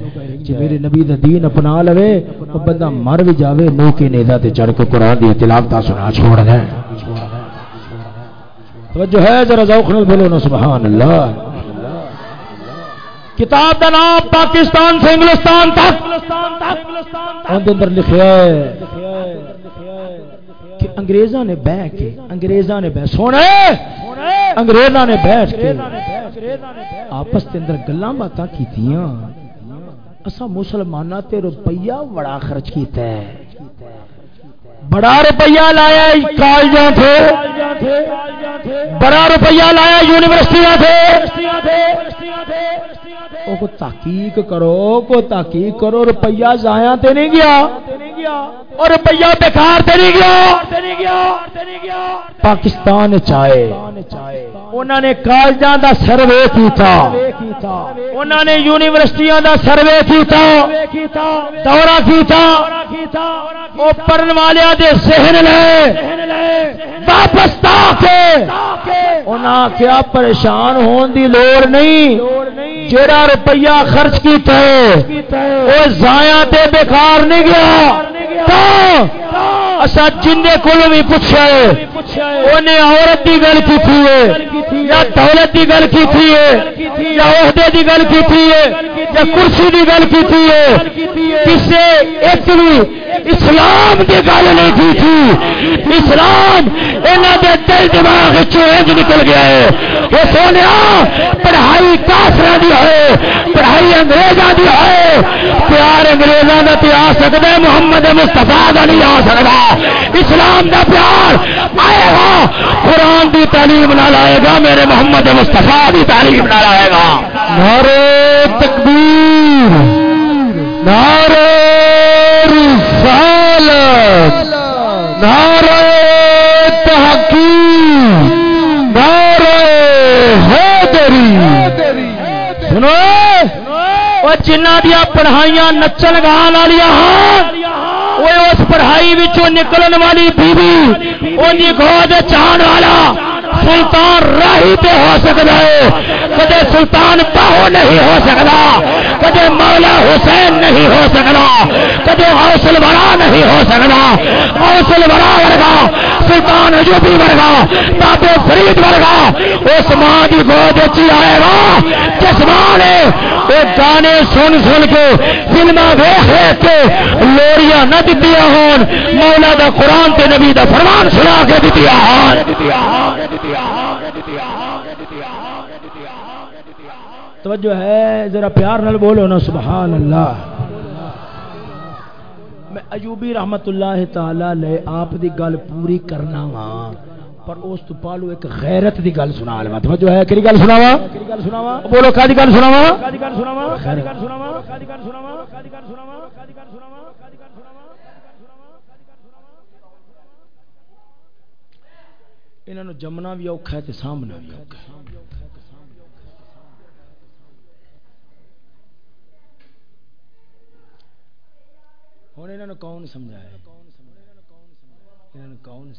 کہ میرے نبی دا دین اپنا لوے، او بندہ مر بھی جاوے نو کے نیزا تے چڑھ کے قران دی تلاوت سنا چھوڑ دے۔ توجہ ہے، ذرا ذوق نال بولو نا، سبحان اللہ۔ کتاب دا نام پاکستان سے انگلستان تک۔ اندر لکھیا ہے کہ انگریزاں نے بہ کے، انگریزاں نے بہ سونے! انگریزاں نے بیٹھ کے آپس کے اندر گلاں باتاں کیتیاں۔ اسا مسلماناں تے روپیہ بڑا خرچ کیتا ہے۔ بڑا روپیہ لایا کالجاں تھے۔ بڑا روپیہ لایا یونیورسٹیاں تھے۔ او کو تحقیق کرو کو تحقیق کرو روپیہ ضائع تے نہیں گیا اور روپیہ بیکار تے نہیں گیا پاکستان چاہے انہوں نے کالجاں دا سروے کیتا انہوں نے یونیورسٹیاں دا سروے کیتا دورہ کیتا او پڑھن والے دے ذہن لے واپس تا کے انہاں کیا پریشان ہون دی لوڑ نہیں جڑا روپیہ خرچ کیتا ہے وہ ضائع تے بیکار نہیں گیا۔ اچھا جن کو بھی پوچھا ہے انہیں عورت کی گل کی تھی ہے، یا دولت کی گل کی تھی ہے، یا عہدے کی گل کی تھی ہے، یا کرسی کی گل کی تھی ہے، کسے ایک بھی اسلام کی گل نہیں کی تھی اسلام انہوں کے دل دماغ چوج نکل گیا ہے۔ وہ سونے پڑھائی کافر دی ہے پڑھائی انگریزوں کی ہے۔ پیار انگریزوں کا پہ آ سکتا ہے، محمد مستفا کا نہیں آ سکتا اسلام کا پیار آئے گا۔ قرآن کی تعلیم نہ لائے گا، میرے محمد مستفا کی تعلیم نہ لائے گا۔ نارے تکبیر نارے رسالت نارے تحقیق نارے حیدری جنہ دیا پڑھائیاں نچن گان والی وہ اس پڑھائی نکلن والی بیوی وہ گود چان والا سلطان راہی پہ ہو سکتا ہے۔ کدے سلطان باہو نہیں ہو سکتا، کدے مولا حسین نہیں ہو سکتا، کدے حوصل بڑا نہیں ہو سکتا۔ حوصل بڑا ورگا، سلطان اجوبی ورگا، بابے فرید ورگا اس ماں کی گود چی آئے گا۔ جس ماں نے وہ گانے سن سن کے فلما ویخ کے لوڑیاں نہ دیتی ہون۔ مولا دا قرآن تے نبی دا فرمان سنا کے دیتی ہون۔ توجہ ہے ذرا پیار نال بولو نا سبحان اللہ میں ایوبی رحمت اللہ تعالی لے آپ دی گل پوری کرنا وا پر اس تو پالو ایک غیرت دی گل سنا لوا۔ توجہ ہے کیڑی گل سناوا بولو کا دی گل سناوا کا دی گل سناوا کا دی گل سناوا کا دی گل سناوا کا دی گل سناوا کا دی گل سناوا کا دی گل سناوا انہوں نے جمنا بھی اوکھا ہے تے سامنا بھی اوکھا ہے۔ ہوں یہاں نے کون سمجھایا کون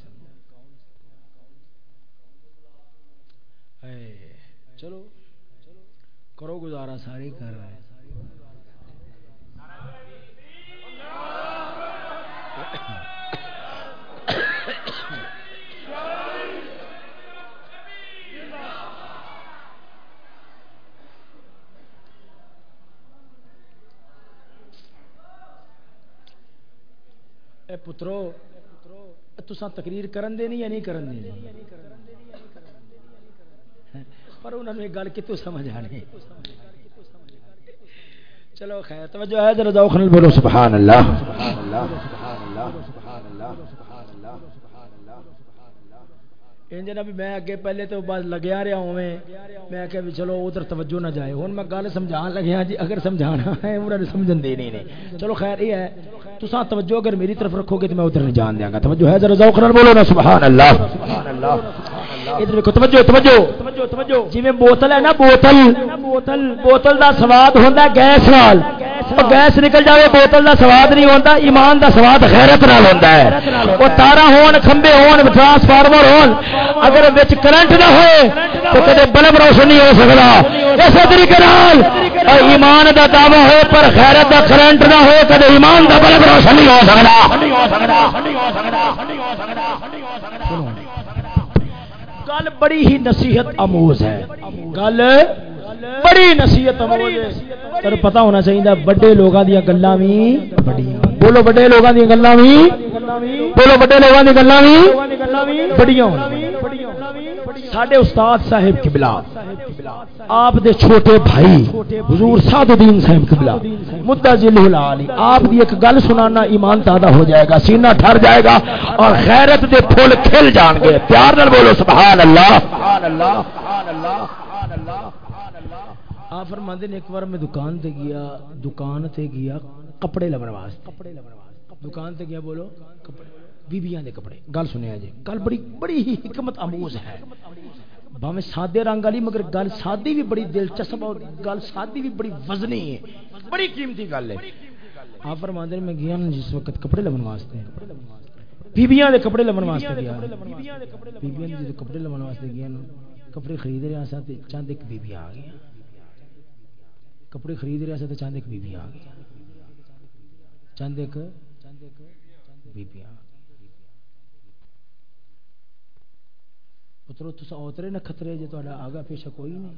چلو، کرو گزارا سارے کر رہے اے پترو تسا تقریر کرن دے نہیں یا نہیں کرن دے؟ پر انہوں نے گل کتوں سمجھ آنی؟ چلو خیر، توجہ ہے ذرا ذوق نال بولو سبحان اللہ سبحان اللہ سبحان اللہ سبحان اللہ سبحان اللہ سبحان اللہ انجن ابھی میں اگے پہلے تو بس لگیا رہا ہوں میں کہ چلو، ادھر توجہ نہ جائے۔ ہوں میں گل سمجھان لگیا جی اگر سمجھانا ہے انہوں نے سمجھن دے نہیں۔ چلو خیر، یہ ہے۔ تو توجہ اگر میری طرف رکھو گے تو میں ادھر نہیں جان دیاں گا۔ توجہ ہے ذرا ذوق نال بولو نا سبحان اللہ سبحان اللہ ادھر دیکھو توجہ توجہ۔ جی توجہ توجہ جویں بوتل ہے نا، بوتل۔ بوتل بوتل دا سواد ہوندا گیس نال۔ گیس نکل جائے بوتل دا سواد نہیں ہوتا ایمان دا سواد غیرت نال ہوتا ہے۔ وہ تارا ہون، کھمبے ہون، ٹرانسفارمر ہون، اگر وچ کرنٹ نہ ہوئے، تو کدے بلب روشن نہیں ہو سکتا اسی طریقے نال ایمان دا دعوی ہوئے، پر غیرت دا کرنٹ نہ ہوئے، کدے ایمان دا بلب روشن نہیں ہو سکتا گل بڑی ہی نصیحت اموز ہے۔ گل بڑی نصیحت پر پتا ہونا چاہیے بڑے لوگوں دیا گلا بھی بولو بڑے لوگوں دیا گلا بھی بولو بڑے لوگوں دیا گلا بھی بڑیاں سڈے استاد صاحب قبلہ، آپ دے چھوٹے بھائی، حضور سعد الدین صاحب قبلہ مدہ ذل علی آپ دی ایک گل سنانا ایمان تازہ ہو جائے گا، سینہ ٹھر جائے گا اور خیرت دے پھول کھل جان گے۔ پیار نال بولو سبحان اللہ سبحان اللہ سبحان اللہ۔ آپ فرماندے نے ایک بار میں دکان تے گیا، دکان تے گیا کپڑے لبن واسطے۔ کپڑے لبن واسطے دکان تے گیا بولو، کپڑے۔ بیبیاں دے کپڑے۔ گل سنیا جی گل بڑی بڑی ہی حکمت آموز ہے۔ بھاوے سادے رنگ والی، مگر گل سادی بھی بڑی دلچسپ اور گل سادی بھی بڑی وزنی ہے۔ بڑی قیمتی گل ہے۔ آپ فرماندے میں گیا جس وقت کپڑے لبن واسطے۔ بیبیاں دے کپڑے لبن واسطے گیا۔ بیبیاں دے کپڑے لبن واسطے گیا کپڑے خرید رہا سا چند ایک بیبیاں آ گئی کپڑے خرید رہا سا چند ایک بیبیاں آ گئی۔ چند ایک بیبیاں پترو تو اوترے نہ خطرے جی تا آگا پیشہ کوئی نہیں۔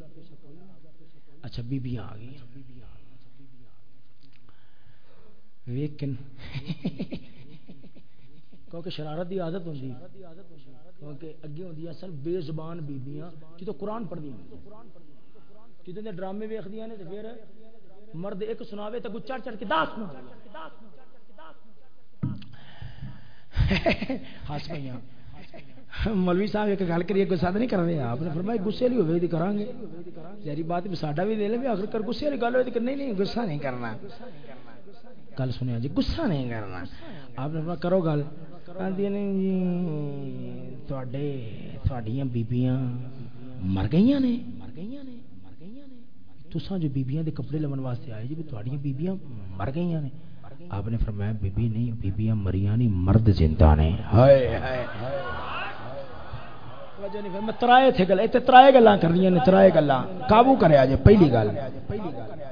اچھا بیبیاں آ گئی۔ لیکن کیونکہ شرارت کی عادت ہوتی کیونکہ اگے ہوتی اصل بے زبان بیبیاں جی تو قرآن پڑھ دیا جتنے ڈرامے ویخ دیا نے تو پھر مرد ایک سناوے تو چڑھ چڑھ کے دس ہس پہ مولوی صاحب ایک گل کریے گسا تو نہیں کر رہے آپ نے فرمایا گسے والی ہوئے تو کریں گے۔ تیری بات بھی ساڈا بھی دے لیں آخر کر گسے والی گل ہوئے تو نہیں نہیں گسا نہیں کرنا۔ گل سنیا جی گسا نہیں کرنا۔ آپ نے فرمایا کرو گل۔ آدھی جی تھوڑے بیبیاں مر گئی نے مر گئی نے۔ تساں جو بیبیاں دے کپڑے لون واسطے آئے جی تہاڈیاں بیبیاں مر گئیاں نے۔ آپ نے فرمایا، بیبی نہیں، بیبیاں مریاں نہیں مرد زندہ نے۔ ہائے ہائے ترائے تھے گل ترائے نے، ترائے قابو پہلی گل۔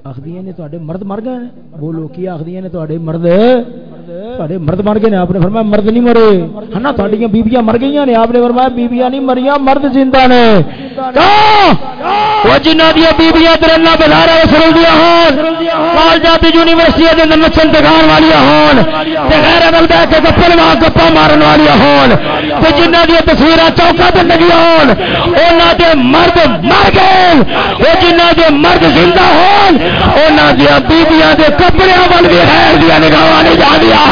آخدیاں نے مرد مر گئے بولو کی آخدیاں نے مرد مرد مر گئے نے۔ آپ نے فرمایا، مرد نہیں مرے۔ ہے نا تھوڑی بیبیاں مر گئی نے۔ آپ نے فرمایا، بیبیاں نہیں مریاں، مرد زندہ نے۔ وہ جنہ دیا بیبیاں دیا ہون۔ کالجات یونیورسٹی دے اندر نچن والی ہون۔ تے غیر عمل بیٹھ کے گپا مارن والی ہون۔ تے جنہ دیا تصویراں چوکا تے ہون، انہاں دے مرد مر گئے۔ وہ جنہ دے مرد زندہ ہون، انہاں دیا بیبیاں دے ول بھی خیر دیا نگاہاں نہیں جاندیاں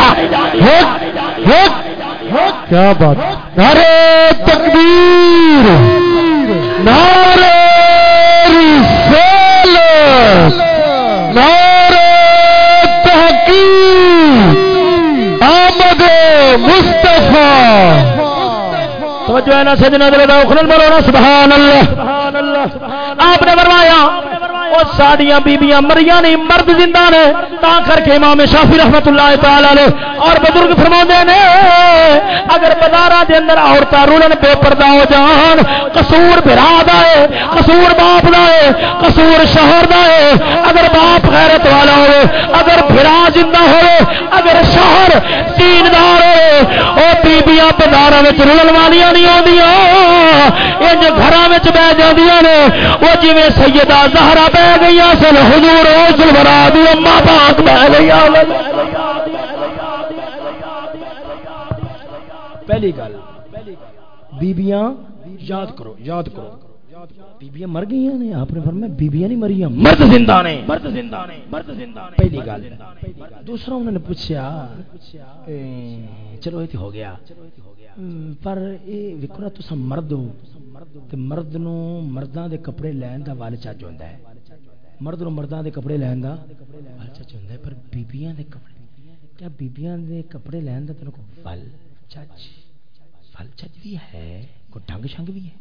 کیا بات؟ نعرے تکبیر۔ نعرے رسالت نعرے تحقیق آمد مصطفیٰ توجہ ہے نا سجنا دل دا اخلن بولو سبحان اللہ. آپ نے فرمایا وہ ساڑیاں بیبیاں مریاں نہیں، مرد زندہ نے۔ تا کر کے امام شافی رحمت اللہ تعالی علیہ اور بزرگ فرما نے، اگر بازار دے اندر عورتیں رولن بے پردہ ہو جان، قصور برا ہے قصور باپ دا ہے، قصور شوہر دا ہے۔ اگر باپ غیرت والا ہو اگر بھرا زندہ ہو اگر شوہر دیندار ہو او بیبیاں بازاراں وچ رولن والیاں نہیں ہوندیاں انج گھراں وچ بیٹھ جاندیاں نے او جویں سیدہ زہرا بہ گئی سن، حضور سل برا دی اما پاک بہ گئی پہلی گل، بیبیاں، یاد کرو یاد کرو۔ بیبیاں مر گئی نے، آپ نے فرمایا بیبیاں نہیں مریاں مرد زندہ نے، مرد زندہ نے، مرد زندہ نے۔ پہلی گل، دوسرا انہوں نے پوچھا چلو یہ ہو گیا۔ پر یہ ویکو نا تسا مرد ہو۔ تے مرد نو مرداں دے کپڑے لین دا وال چج ہوندا ہے۔ مرد نو مرداں دے کپڑے لین دا وال چج ہوندا ہے، پر بیبییاں دے کپڑے، کیا بیبییاں دے کپڑے لین دا تینوں کو ول چج ول چج بھی ہے، کو ڈنگ شنگ بھی ہے۔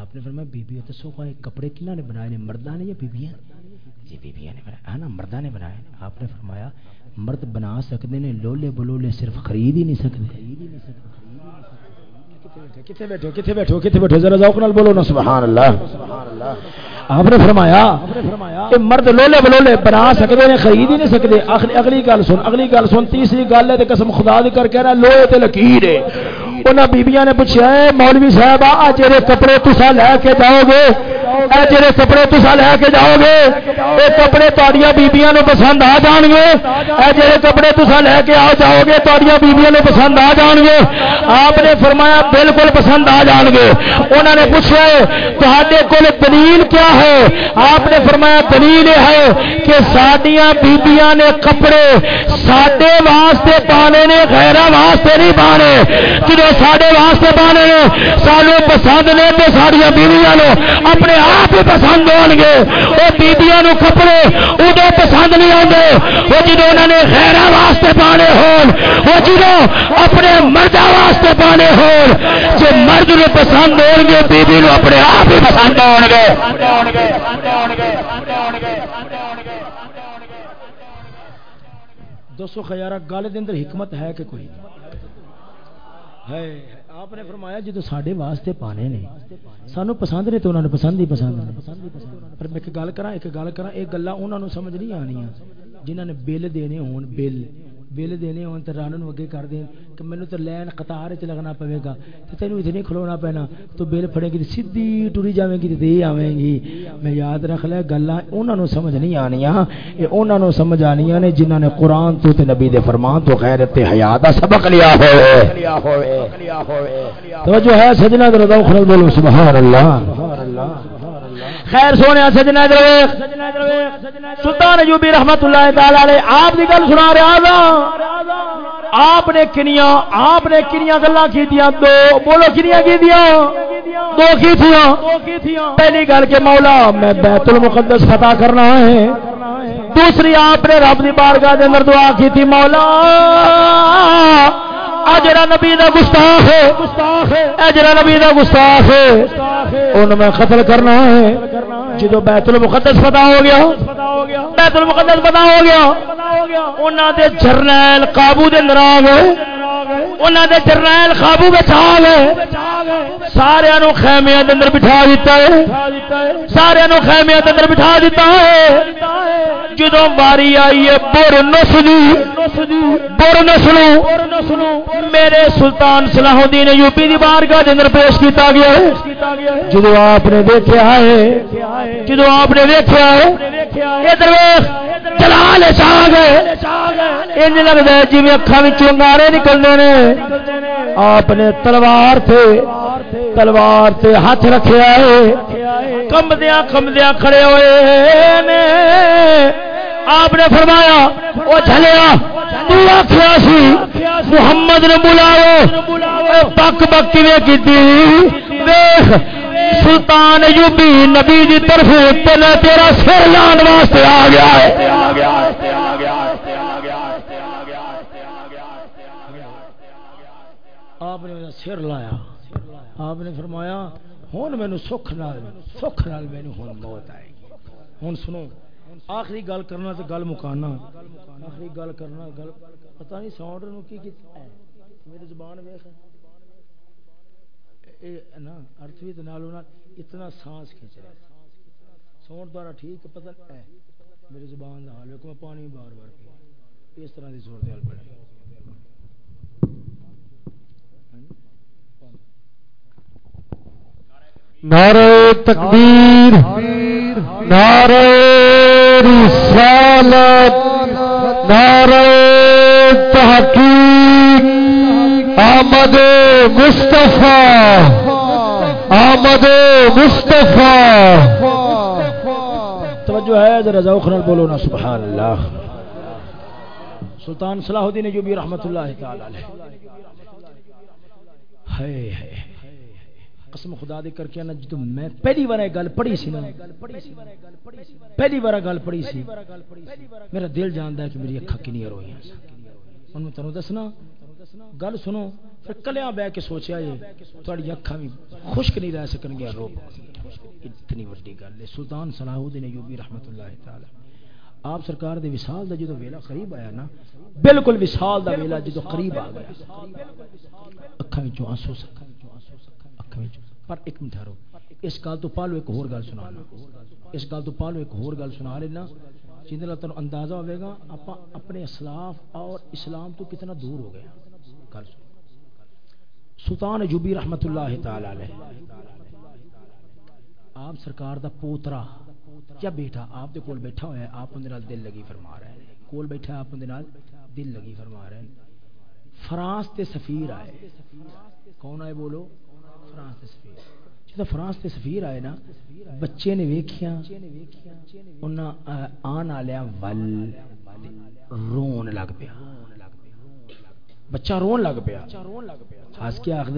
آپ نے فرمایا بیبیوں دسو کوئی کپڑے کنا نے بنائے نے؟ مرداں نے یا بیبییاں جی بیبییاں نے بنائے۔ ہاں نا، مرداں نے بنائے۔ آپ نے فرمایا مرد بنا سکتے نے لولے بلولے صرف خرید ہی نہیں سکتے۔ کتنے بیٹھو کتنے بیٹھو کتنے بیٹھو ذرا ذوق نال بولو نا سبحان اللہ۔ آپ نے فرمایا کہ مرد لولے بلولے بنا سکتے ہیں، خرید ہی نہیں سکتے۔ اگلی گل سن، اگلی گل سن، تیسری گل ہے قسم خدا دی کر کہنا لوہے تے لکیر ہے۔ انہاں بیبییاں نے پوچھا ہے مولوی صاحب، آ جڑے کپڑے تسا لے کے جاؤ گے اے جڑے کپڑے تسا لے کے جاؤ گے اے کپڑے تہاڈیاں بیبییاں نو پسند آ جان گے اے جڑے کپڑے تسا لے کے آ جاؤ گے تہاڈیاں بیبییاں نو پسند آ جان گے آپ نے فرمایا بالکل پسند آ جان گے انہوں نے پوچھا، تہاڈے کول دلیل کیا ہے؟ آپ نے فرمایا، دلیل ہے کہ سڈیا بیبیاں نے کپڑے سڈے واسطے پانے نے غیر واسطے نہیں پانے۔ جب سڈے واسطے پانے نے، سانو پسند نے تو سڈیا بیویاں نو اپنے آپ ہی پسند ہو گے۔ وہ بیبیاں نو کپڑے ادو پسند نہیں آتے وہ جدو انہوں نے غیر واسطے پانے ہون، وہ جدو اپنے مردہ واسطے پانے ہون جو مرد نو پسند ہو گے بیبی نو اپنے آپ ہی پسند ہو گے۔ دوستو خیارہ گل دے اندر حکمت ہے کہ کوئی نہیں؟ ہے آپ نے فرمایا جتوں سارے واسطے پانے نے، سانو پسند نے تو انہوں نے پسند ہی پسند نے پر میں ایک گل کرا ایک گل کرا یہ گلا انہوں نے سمجھ نہیں آنی جنہوں نے بل دینے ہون، بل۔ بل دینے ہون تو رن اگے کر دیں۔ کہ مینو تو لین قطار چ لگنا پوے گا۔ تو تینوں اتنے کھلونا پینا۔ تو بل پڑے گی سیدھی ٹری جائے گی تو دے آئیں گی۔ میں یاد رکھ لیا گلا انہوں سمجھ نہیں آنیا یہ انہوں سمجھ آنیا نے جنہوں نے قرآن تو تے نبی دے فرمان تو غیرت تے حیا کا سبق لیا ہوئے۔ تو جو ہے سجنا دردا بولو سبحان اللہ سبحان اللہ۔ خیر سونے سجنا سلطان ایوبی رحمت اللہ تعالی علیہ، آپ کی گل سنا رہا تھا آپ نے کنیا آپ نے کنیا گلا کی دو۔ بولو کنیا کی دیا دو کی تھیا پہلی گل کے مولا، میں بیت المقدس فتح کرنا ہے۔ دوسری، آپ نے رب کی بارگاہ کے اندر دعا کی تھی مولا۔ اجرا نبی کا گستاخ ہے اجرا نبی کا گستاخ ہے ان میں قتل کرنا ہے۔ جدو بیت المقدس پتا ہو گیا، بیت المقدس پتا ہو گیا انہوں دے جرنیل قابو دے اندر آ گئے انہوں دے جرنیل قابو میں آ گئے۔ سارے خیمیا اندر بٹھا دیتا ہے۔ سارے خیمیا اندر بٹھا دیتا ہے۔ جدو باری آئی ہے بر نسلی بر نسلو میرے سلطان صلاح الدین یوپی دی بارگاہ کے اندر پیش کیتا گیا ہے۔ جدو آپ نے دیکھا ہے جدو آپ نے دیکھا ہے ادھر جلال انج لگتا ہے جی اکھا چنگارے نکلنے نے۔ آپ نے تلوار تھے تلوار تے ہاتھ رکھے ہے کمدیا کمدیا کھڑے ہوئے آپ نے فرمایا وہ چلیا تو آخیا سی محمد نے بلاؤ۔ پک بک کی سلطان یوبی نبی دی طرف تیرا سر لان واسطے آ گیا ہے۔ آپ نے سر لایا۔ آپ نے فرمایا ہوں مینو سکھ نال سکھ نال مینو ہوں موت آئے گی۔ ہوں سنو، آخری گل کرنا تو گل مکانا۔ آخری گل کرنا، گل پتا نہیں ساؤنڈ نو کی میری زبان ویخ نا ارتھ بھی اتنا سانس کھینچ رہا ساؤنڈ دوارا ٹھیک پتہ ہے۔ میری زبان کا حال میں پانی بار بار پیا اس طرح کی صورت حال بنے نعرہ تکبیر، نعرہ رسالت، نعرہ تحقیق۔ آمد مصطفیٰ۔ آمد مصطفیٰ۔ توجہ ہے ذرا ذوق نال بولو نا، سبحان اللہ۔ سلطان صلاح الدین ایوبی رحمتہ اللہ تعالی علیہ۔ ہائے ہائے قسم خدا دی کر کے نا جدو میں پہلی بار گل پڑھی سی نا، پہلی بار گل پڑھی سی۔ میرا دل جاندا ہے کہ میری اکھاں کنی روئیاں ہن میں تانوں دسنا گل سنو پھر کلیاں بیٹھ کے سوچیا یہ تہاڈی اکھاں بھی خشک نہیں رہ سکن گیا رو اتنی وڈی گل ہے۔ سلطان صلاح الدین ایوبی رحمتہ اللہ تعالی۔ آپ سرکار دے وصال دا جدو ویلا قریب آیا نا بالکل وصال دا ویلا جدو قریب آ گیا۔ اکھاں وچوں آنسو سکھا اکھاں وچوں۔ پر ایک منٹ ٹھہرو اس گل تو پالو ایک ہور گل سنا اس گل تو پالو ایک ہور گل سنا لینا۔ جن کا تمہیں اندازہ ہوئے گا آپ اپنے اسلاف اور اسلام تو کتنا دور ہو گیا گل سلطان جوبی رحمت اللہ تعالی علیہ۔ آپ سرکار دا پوترا کیا بیٹا؟ آپ دے کول بیٹھا ہوا ہے، آپ اندر دل لگی فرما رہے ہیں۔ کول بیٹھا آپ اندر دل لگی فرما رہے ہیں۔ فرانس تے سفیر آئے۔ کون آئے بولو؟ فرانس تے سفیر۔ جب فرانس تے سفیر آئے نا، بچے نے ویکھیا انہاں آن والیا ول، رون لگ پیا۔ بچہ رون لگ پیا۔ ہس کے آخ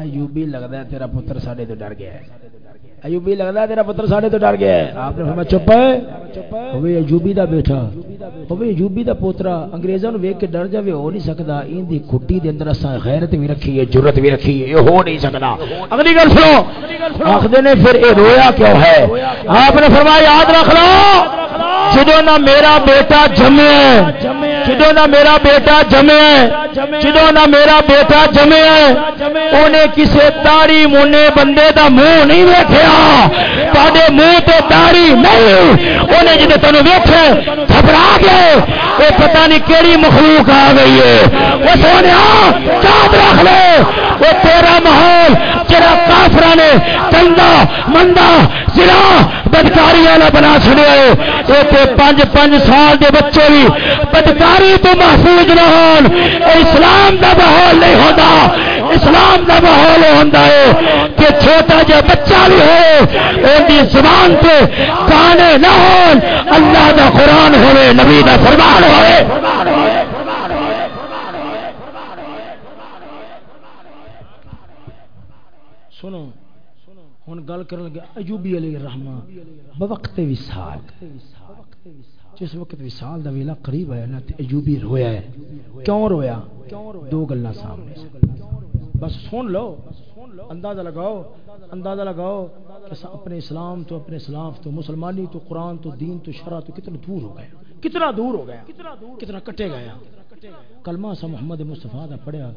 ایوبی لگتا ہے تیرا پتر ساڈے تو ڈر گیا ہے۔ ایوبی لگتا ہے تیرا پتر ساڈے تو ڈر گیا ہے۔ آپ نے فرمایا چپ ہے۔ ہوئے ایوبی دا بیٹا۔ ہوئے ایوبی دا پوترا انگریزاں نو ویکھ کے ڈر جاوے، ہو نہیں سکدا۔ این دی کھٹی دے اندر اساں غیرت بھی رکھی ہے جرت بھی رکھی ہے ہو نہیں سکدا۔ اگلی گل سنو۔ آخدے نے پھر اے رویا کیوں ہے؟ آپ نے فرمایا، یاد رکھ لو جدو نہ میرا بیٹا جمے جدو نہ میرا بیٹا جمے جدو نہ میرا بیٹا جمے انہیں کسی تاری مونے بندے دا منہ نہیں ویکیا تے منہ تو تاری نہیں انہیں جدو تین ویٹے گھبرا گئے وہ پتہ نہیں کہڑی مخلوق آ گئی ہے۔ وہ سونے چاند رکھ لے۔ وہ تیرا ماحول جرا کافر نے کندا مندا سرا بدکاری والا بنا چڑیا ہے پانچ پانچ سال کے بچے بھی بدکاری تو محفوظ نہ ہون۔ اسلام کا ماحول نہیں ہوتا اسلام کا ماحول ہوتا ہے کہ چھوٹا جا بچہ بھی ہو، ان زبان سے گانے نہ ہو اللہ کا قرآن ہوئے، نبی کا فرمان ہوئے۔ سنو ہوں گل کر لگا ایوبی علیہ الرحمہ بوقت وصال۔ جس وقت وصال دا ویلا قریب آیا نا، تے ایوبی رویا ہے۔ کیوں رویا؟ دو گلاں سامنے۔ بس سن لو، اندازہ لگاؤ اندازہ لگاؤ کہ اپنے اسلام تو اپنے اسلام تو مسلمانی تو قرآن تو دین تو شرح تو کتنا دور ہو گیا، کتنا دور ہو گیا، کتنا کٹے گیا۔ کلمہ سا محمد مصطفیٰ دا پڑھیا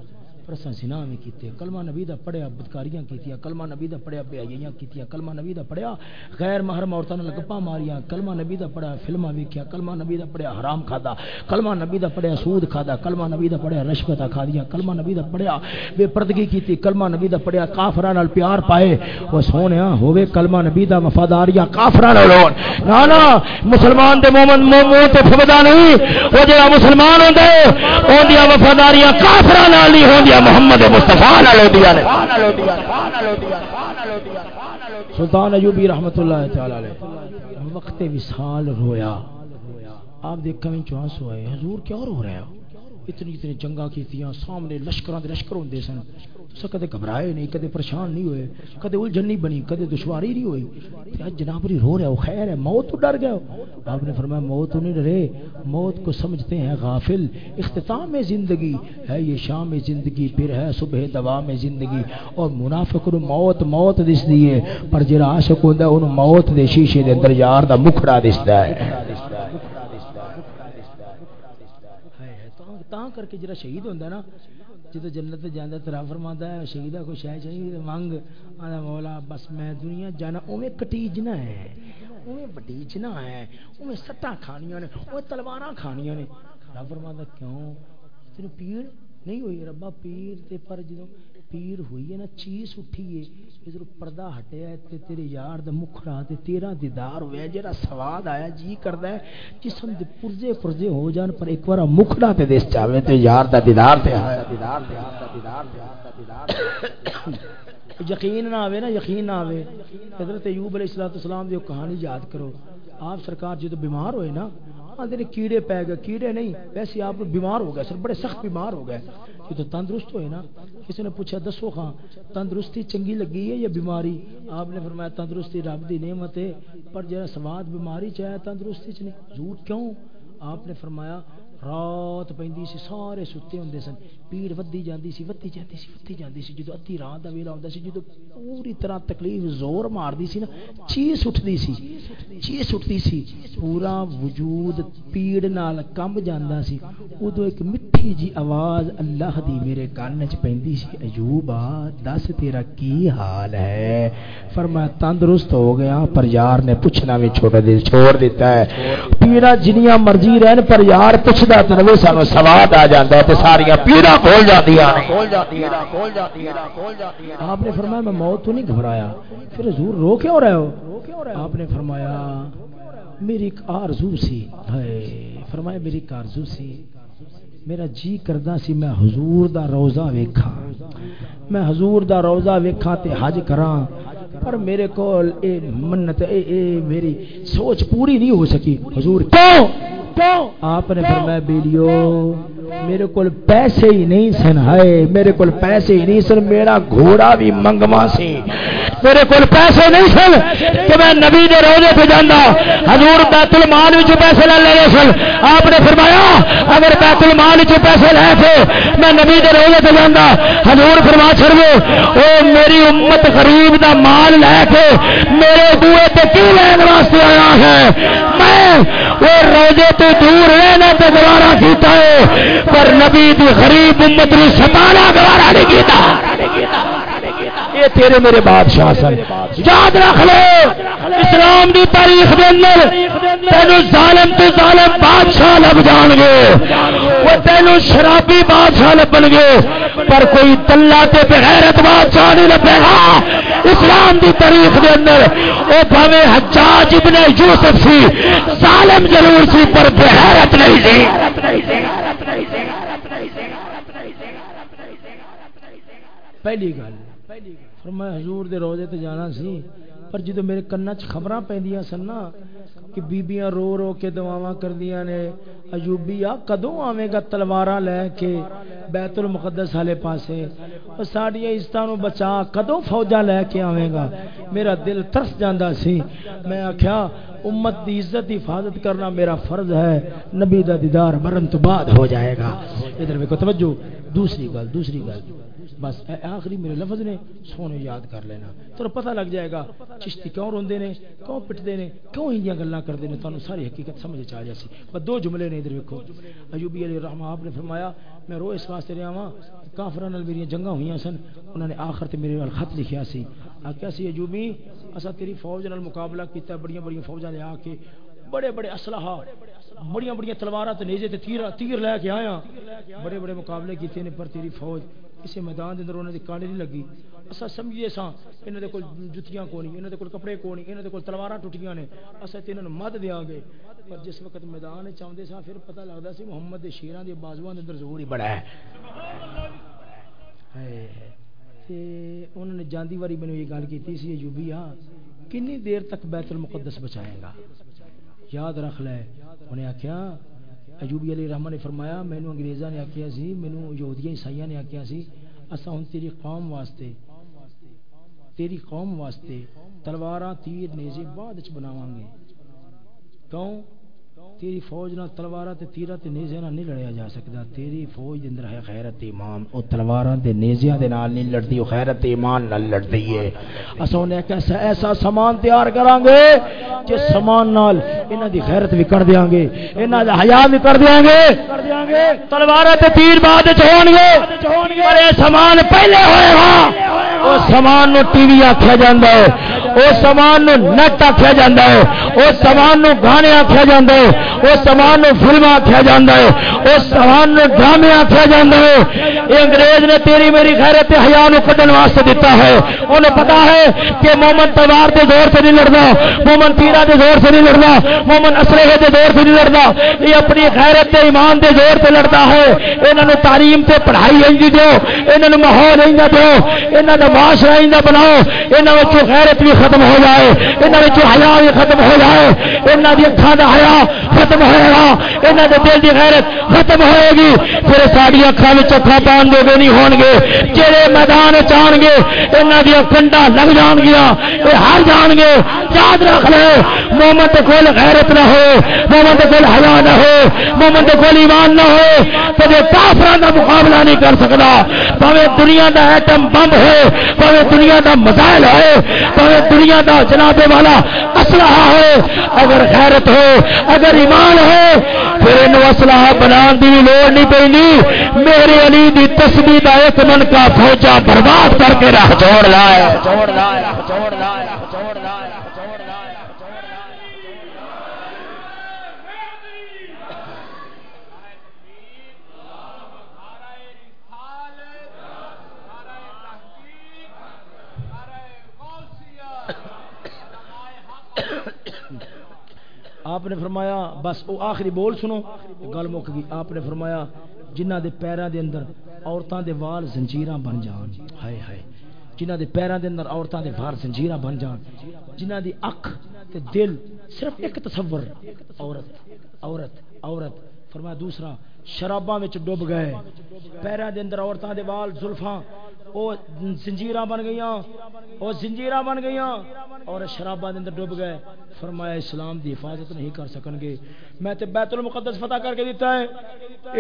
پرسا سنا بھی کیتے کلمہ نبی دا پڑھیا بدکاریاں کیتیاں کلمہ نبی دا پڑھیا بے حیاں کیتیاں کلمہ نبی دا پڑھیا غیر محرم عورتاں نال گپاں ماریاں کلمہ نبی دا پڑھیا فلماں ویکھیا کلمہ نبی دا پڑھیا حرام کھادا کلمہ نبی دا پڑھیا سود کھادا کلمہ نبی دا پڑھیا رشوت کھادیاں کلمہ نبی دا پڑھیا بے پردگی کیتی کلمہ نبی دا پڑھیا کافراں نال پیار پائے او سونیا ہوے کلمہ نبی دا وفاداریاں کافراں نال ہون نا نا مسلمان دے مومن مومن تے فبدا نہیں او جڑا مسلمان ہوندے اون دی وفاداریاں کافراں نال نہیں محمد مصطفیٰ سلطان ایوبی رحمت اللہ تعالی وقت وصال رویا آپ دیکھ میں چوانس ہوئے حضور کیا رو رہے ہو اتنی اتنی جنگا کی سامنے لشکروں دے لشکر ہوندے سن۔ تو کدے گھبرائے نہیں، کدے پریشان نہیں ہوئے، کدے الجھن نہیں بنی، کدے دشواری نہیں ہوئی۔ آج جناب ری رو رہا ہو، خیر ہے، موت تو ڈر گیا آپ نے فرمایا، موت تو نہیں ڈرے، موت کو سمجھتے ہیں غافل۔ اختتام میں زندگی ہے، یہ شام میں زندگی، پھر ہے صبح دوا میں زندگی۔ اور منافق نو موت موت دس دیے پر جڑا عاشق ہوندا اونوں موت دے شیشے دے اندر یار دا مکھڑا دسدا ہے۔ تاں کر کے جڑا شہید ہوندا نا جدو جنت جاندا تو رب فرما ہے شہید کو شے چاہیے مانگ آدھا مولا بس میں دنیا جانا اوے کٹیجنا ہے اوے بٹیجنا ہے اوویں سٹاں کھانیاں نے اوے تلواراں کھانیاں نے رب فرماندا کیوں تینوں پیر نہیں ہوئی ربا پیر تے پر جدوں پیر ہوئی ہے نا چیز اٹھی ہے۔ ادھر پردہ ہٹیا تے تیرے یار دا مکھڑا تے تیرا دیدار ہویا جڑا سواد آیا جی کردا ہے۔ جسم دے پرزے پرزے ہو جان، پر ایک بار مکھڑا تے دس چاوے تے یار دا دیدار تے آیا۔ دیدار تے آیا، دیدار تے آیا، دیدار یقین نہ آوے نا، یقین نہ آوے۔ حضرت ایوب علیہ السلام دی کہانی یاد کرو۔ آپ سرکار جدو بیمار ہوئے نا آدھے کیڑے پی گئے، کیڑے نہیں، ویسے آپ بیمار ہو گئے سر، بڑے سخت بیمار ہو گئے۔ تو تندرست ہوئے نا۔ کسی نے پوچھا، دسو خاں تندرستی چنگی لگی ہے یا بیماری؟ آپ نے فرمایا، تندرستی رب دی نعمت ہے، پر جرا سواد بیماری چاہے تندرستی چ نہیں، جھوٹ کیوں؟ آپ نے فرمایا رات پیندی سی سارے ستے ہوندے سن پیڑ ودی جاندی سی ودی جاندی سی ودی جاندی سی جدو ادھی رات دا ویلا ہوندا سی جدو پوری طرح تکلیف زور ماردی سی نا چیز اٹھدی سی چیز اٹھدی سی پورا وجود پیڑ نال کم جاندا سی اودو ایک مٹھی جی آواز اللہ دی میرے کان وچ پیندی سی ایوبا دس تیرا کی حال ہے فرمایا تندرست ہو گیا پر یار نے پوچھنا وی چھوڑ دے چھوڑ دیتا ہے پیڑا جنیاں مرضی رہن پر یار پوچھ پوچھدا تے نوے سانو سواد آ جاندا ہے تے ساریاں پیڑا کھول جاندیاں آپ نے فرمایا میں موت تو نہیں گھبرایا۔ پھر حضور رو کیوں رہے ہو؟ آپ نے فرمایا، میری ایک آرزو سی۔ فرمایا میری ایک آرزو سی۔ میرا جی کردا سی، میں حضور دا روزہ ویکھا میں حضور دا روزہ ویکھا تے حج کراں۔ پر میرے کول اے منت، اے اے میری سوچ پوری نہیں ہو سکی۔ حضور کیوں؟ آپ نے فرمایا بیلیو میرے کول پیسے ہی نہیں سن ہائے میرے کول پیسے ہی نہیں سن میرا گھوڑا بھی منگوا سی۔ میرے کول پیسے نہیں سن کہ میں نبی دے روزے پہ جانا حضور بیت المال وچ پیسے لے لے سن۔ آپ نے فرمایا اگر بیت المال وچ پیسے لے تھے میں نبی دے روزے پہ جانا حضور فرما چھڑ او میری امت غریب دا مال لے کے میرے بوئے تے کی لین واسطے آیا ہے؟ میں وہ روزے تو دور رہنا تو گوارا کیتا ہے، پر نبی دی غریب امت نے ستانا گوارا نہیں کیتا۔ یہ تیرے میرے بادشاہ سن، یاد رکھ لو، اسلام دی تاریخ دے اندر تینو ظالم تو ظالم بادشاہ لب جان گے۔ وہ تینو شرابی بادشاہ لبن گے، پر کوئی تلا تے بغیرت بادشاہ نہیں لبے گا۔ اسلام دی تاریخ دے اندر وہ بھاوے حجاج ابن یوسف سی، ظالم ضرور سی، پر بغیرت نہیں سی۔ پہلی گل میں حضور دے روزے تے جانا سی۔ پر جدو میرے کنا چ خبراں پیندیاں سن نا کہ بیبیاں رو رو کے دعاواں کردیاں نے، ایوبی آ کدوں آویں گا تلواراں لے کے بیت المقدس والے پاسے؟ او ساڈیاں عزتاں نو بچا کدوں فوجاں لے کے آویں گا؟ میرا دل ترس جاندا سی۔ میں آکھیا، امت دی عزت، حفاظت کرنا میرا فرض ہے۔ نبی دا دیدار مرن تو بعد ہو جائے گا۔ ادھر میں کو توجہ۔ دوسری گل دوسری گل۔ بس اے آخری میرے لفظ نے سونے یاد کر لینا۔ تو پتہ لگ جائے گا چشتی کیوں روندے نے، کیوں پٹتے نے، کیوں ہی گلاں کرتے ہیں تمہیں ساری حقیقت سمجھ آ جائے بس دو جملے نے ادھر ویکو ایوبی علیہ الرحمہ آپ نے فرمایا، میں رو اس واسطے رہا ہاں کافران میری جنگاں ہوئی سن انہوں نے آخر تے میرے خط لکھیا سی۔ آخیا سی، ایوبی اسا تیری فوج نال مقابلہ کیتا بڑی بڑی فوجاں لے آ کے، بڑے بڑے اسلحہ بڑی بڑی تلوار نیزے تیر تیر لے کے آیا۔ بڑے بڑے مقابلے کیتے نے، پر تیری فوج کسی میدان دے اندر انہوں نے کانے نہیں لگی۔ اسا سمجھیے سا انہوں دے کول جتیاں کونی انہوں دے کول کپڑے کونی انہوں دے کول تلواراں ٹوٹیاں نے۔ اسا تے انہوں نے مد دیاں گے۔ پر جس وقت میدان چاہندے سا پھر پتہ لگدا سی محمد دے شیراں دے بازواں دے اندر زور ہی بڑا ہے۔ تے انہوں نے جاندی واری مینوں یہ گل کیتی سی ایوبی ہاں کنی دیر تک بیت المقدس بچائے گا؟ یاد رکھ لے، انہیں آخیا اجوبی علی رحمان نے فرمایا مینو انگریزاں نے آخیا سی مینو یہودیاں عیسائیاں نے آخیا سی اسا ہن تیری قوم واسطے، تیری قوم واسطے تلواراں تیر نیزے بعد وچ بناواں گے۔ کیوں؟ تیری فوج نہ تلواراں تے تیرا تے نیزے نال نہیں لڑیا جا سکدا۔ تیری فوج دے اندر ہے غیرت ایمان۔ او تلواراں تے نیزیاں دے نال نہیں لڑدی، او غیرت ایمان نال لڑدی ہے۔ اساں نے ایسا ایسا سامان تیار کران گے جس سامان نال انہاں دی غیرت بھی کر دیاں گے انہاں دا حیا بھی کر دیاں گے تلواراں تے تیر بعد وچ ہون گے پر اے سامان پہلے ہوئے ہاں او سامان نو ٹی وی آکھیا جاندا ہے، او سامان نو نیٹ آکھیا جاندا ہے، او سامان نو گانے آکھیا جاندا ہے۔ اس سامان فلم آخیا جا ہے اس سامان ڈرامے آخیا جا ہے۔ یہ انگریز نے تیری میری خیرت حیا کھڈن واسطے دیتا ہے۔ انہیں پتا ہے کہ مومن تلوار کے زور سے نہیں لڑنا، مومن تیرا کے زور سے نہیں لڑنا، مومن اسلحے کے زور سے نہیں لڑنا۔ یہ اپنی خیرت ایمان کے زور سے لڑتا ہے۔ یہاں تعلیم سے پڑھائی نہیں دو یہاں ماحول نہیں دو یہاں کا معاشرہ نہیں بناؤ۔ یہاں خیرت بھی ختم ہو جائے یہاں حیا بھی ختم ہو جائے۔ یہاں کی اکھان کا حیا ختم ہوئے گا۔ یہاں کے دل کی غیرت ختم ہوئے گی۔ پھر ساری اکھان میں پان دے نہیں ہون گے۔ جہے میدان چان گے یہاں دیا کنڈا لگ جان گیا یہ ہار جان گے۔ یاد رکھ لو مومنٹ کول غیرت نہ ہو مومنٹ کول حیا نہ ہو مومنٹ کول ایمان نہ ہو۔ تو جو کافران کا مقابلہ نہیں کر سکتا پاوے دنیا دا ایٹم بم ہو پاوے دنیا دا مزائل ہو پاوے دنیا دا جنابے والا اسلحہ ہو اگر غیرت ہو، اگر ایمان ہے۔ پھر ان اسلحہ بنا کی بھی لوڑ نہیں پی میرے علی دی تسبیح کا ایک من کا فوجا برباد کر کے رہ چھوڑ لایا چھوڑ لایا چھوڑ لایا۔ آپ نے فرمایا، بس وہ آخری بول سنو، گل مک گئی۔ آپ نے فرمایا جنہ دے پیروں دے اندر عورتوں دے وال زنجیراں بن جان۔ ہائے ہائے۔ جنہ دے پیروں دے اندر عورتوں دے وال زنجیراں بن جان۔ جنہ دی اکھ تے دل صرف ایک تصور، عورت عورت عورت۔ فرمایا، دوسرا شراباں وچ ڈوب گئے۔ پیروں دے اندر عورتوں دے وال زلفاں، او زنجیراں بن گئیاں، او زنجیراں بن گئیاں اور شراباں دے اندر ڈوب گئے۔ فرمایا، اسلام دی حفاظت نہیں کر سکن گے۔ میں تے بیت المقدس فتح کر کے دیتا ہے،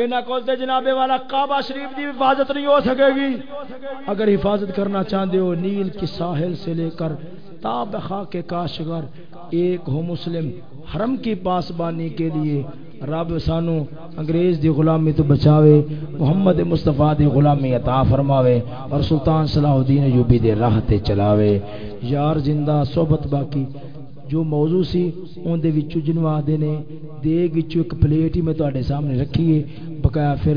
انہاں کول تے جناب والا کعبہ شریف دی حفاظت نہیں ہو سکے گی۔ اگر حفاظت کرنا چاہتے ہو، نیل کی ساحل سے لے کر تاب خاک کے کاشگر، ایک ہو مسلم، حرم کی پاسبانی کے لیے۔ رب سانو انگریز دی غلامی تو بچاوے، محمد مصطفیٰ دی غلامی عطا فرماوے اور سلطان صلاح الدین ایوبی دے راہ تے چلاوے۔ یار زندہ، صحبت باقی۔ جو موضوع سی، اون دے وچوں جنوں آدے نے۔ دیگ وچوں ایک پلیٹ ہی میں تواڈے سامنے رکھی ہے۔ بقایا پھر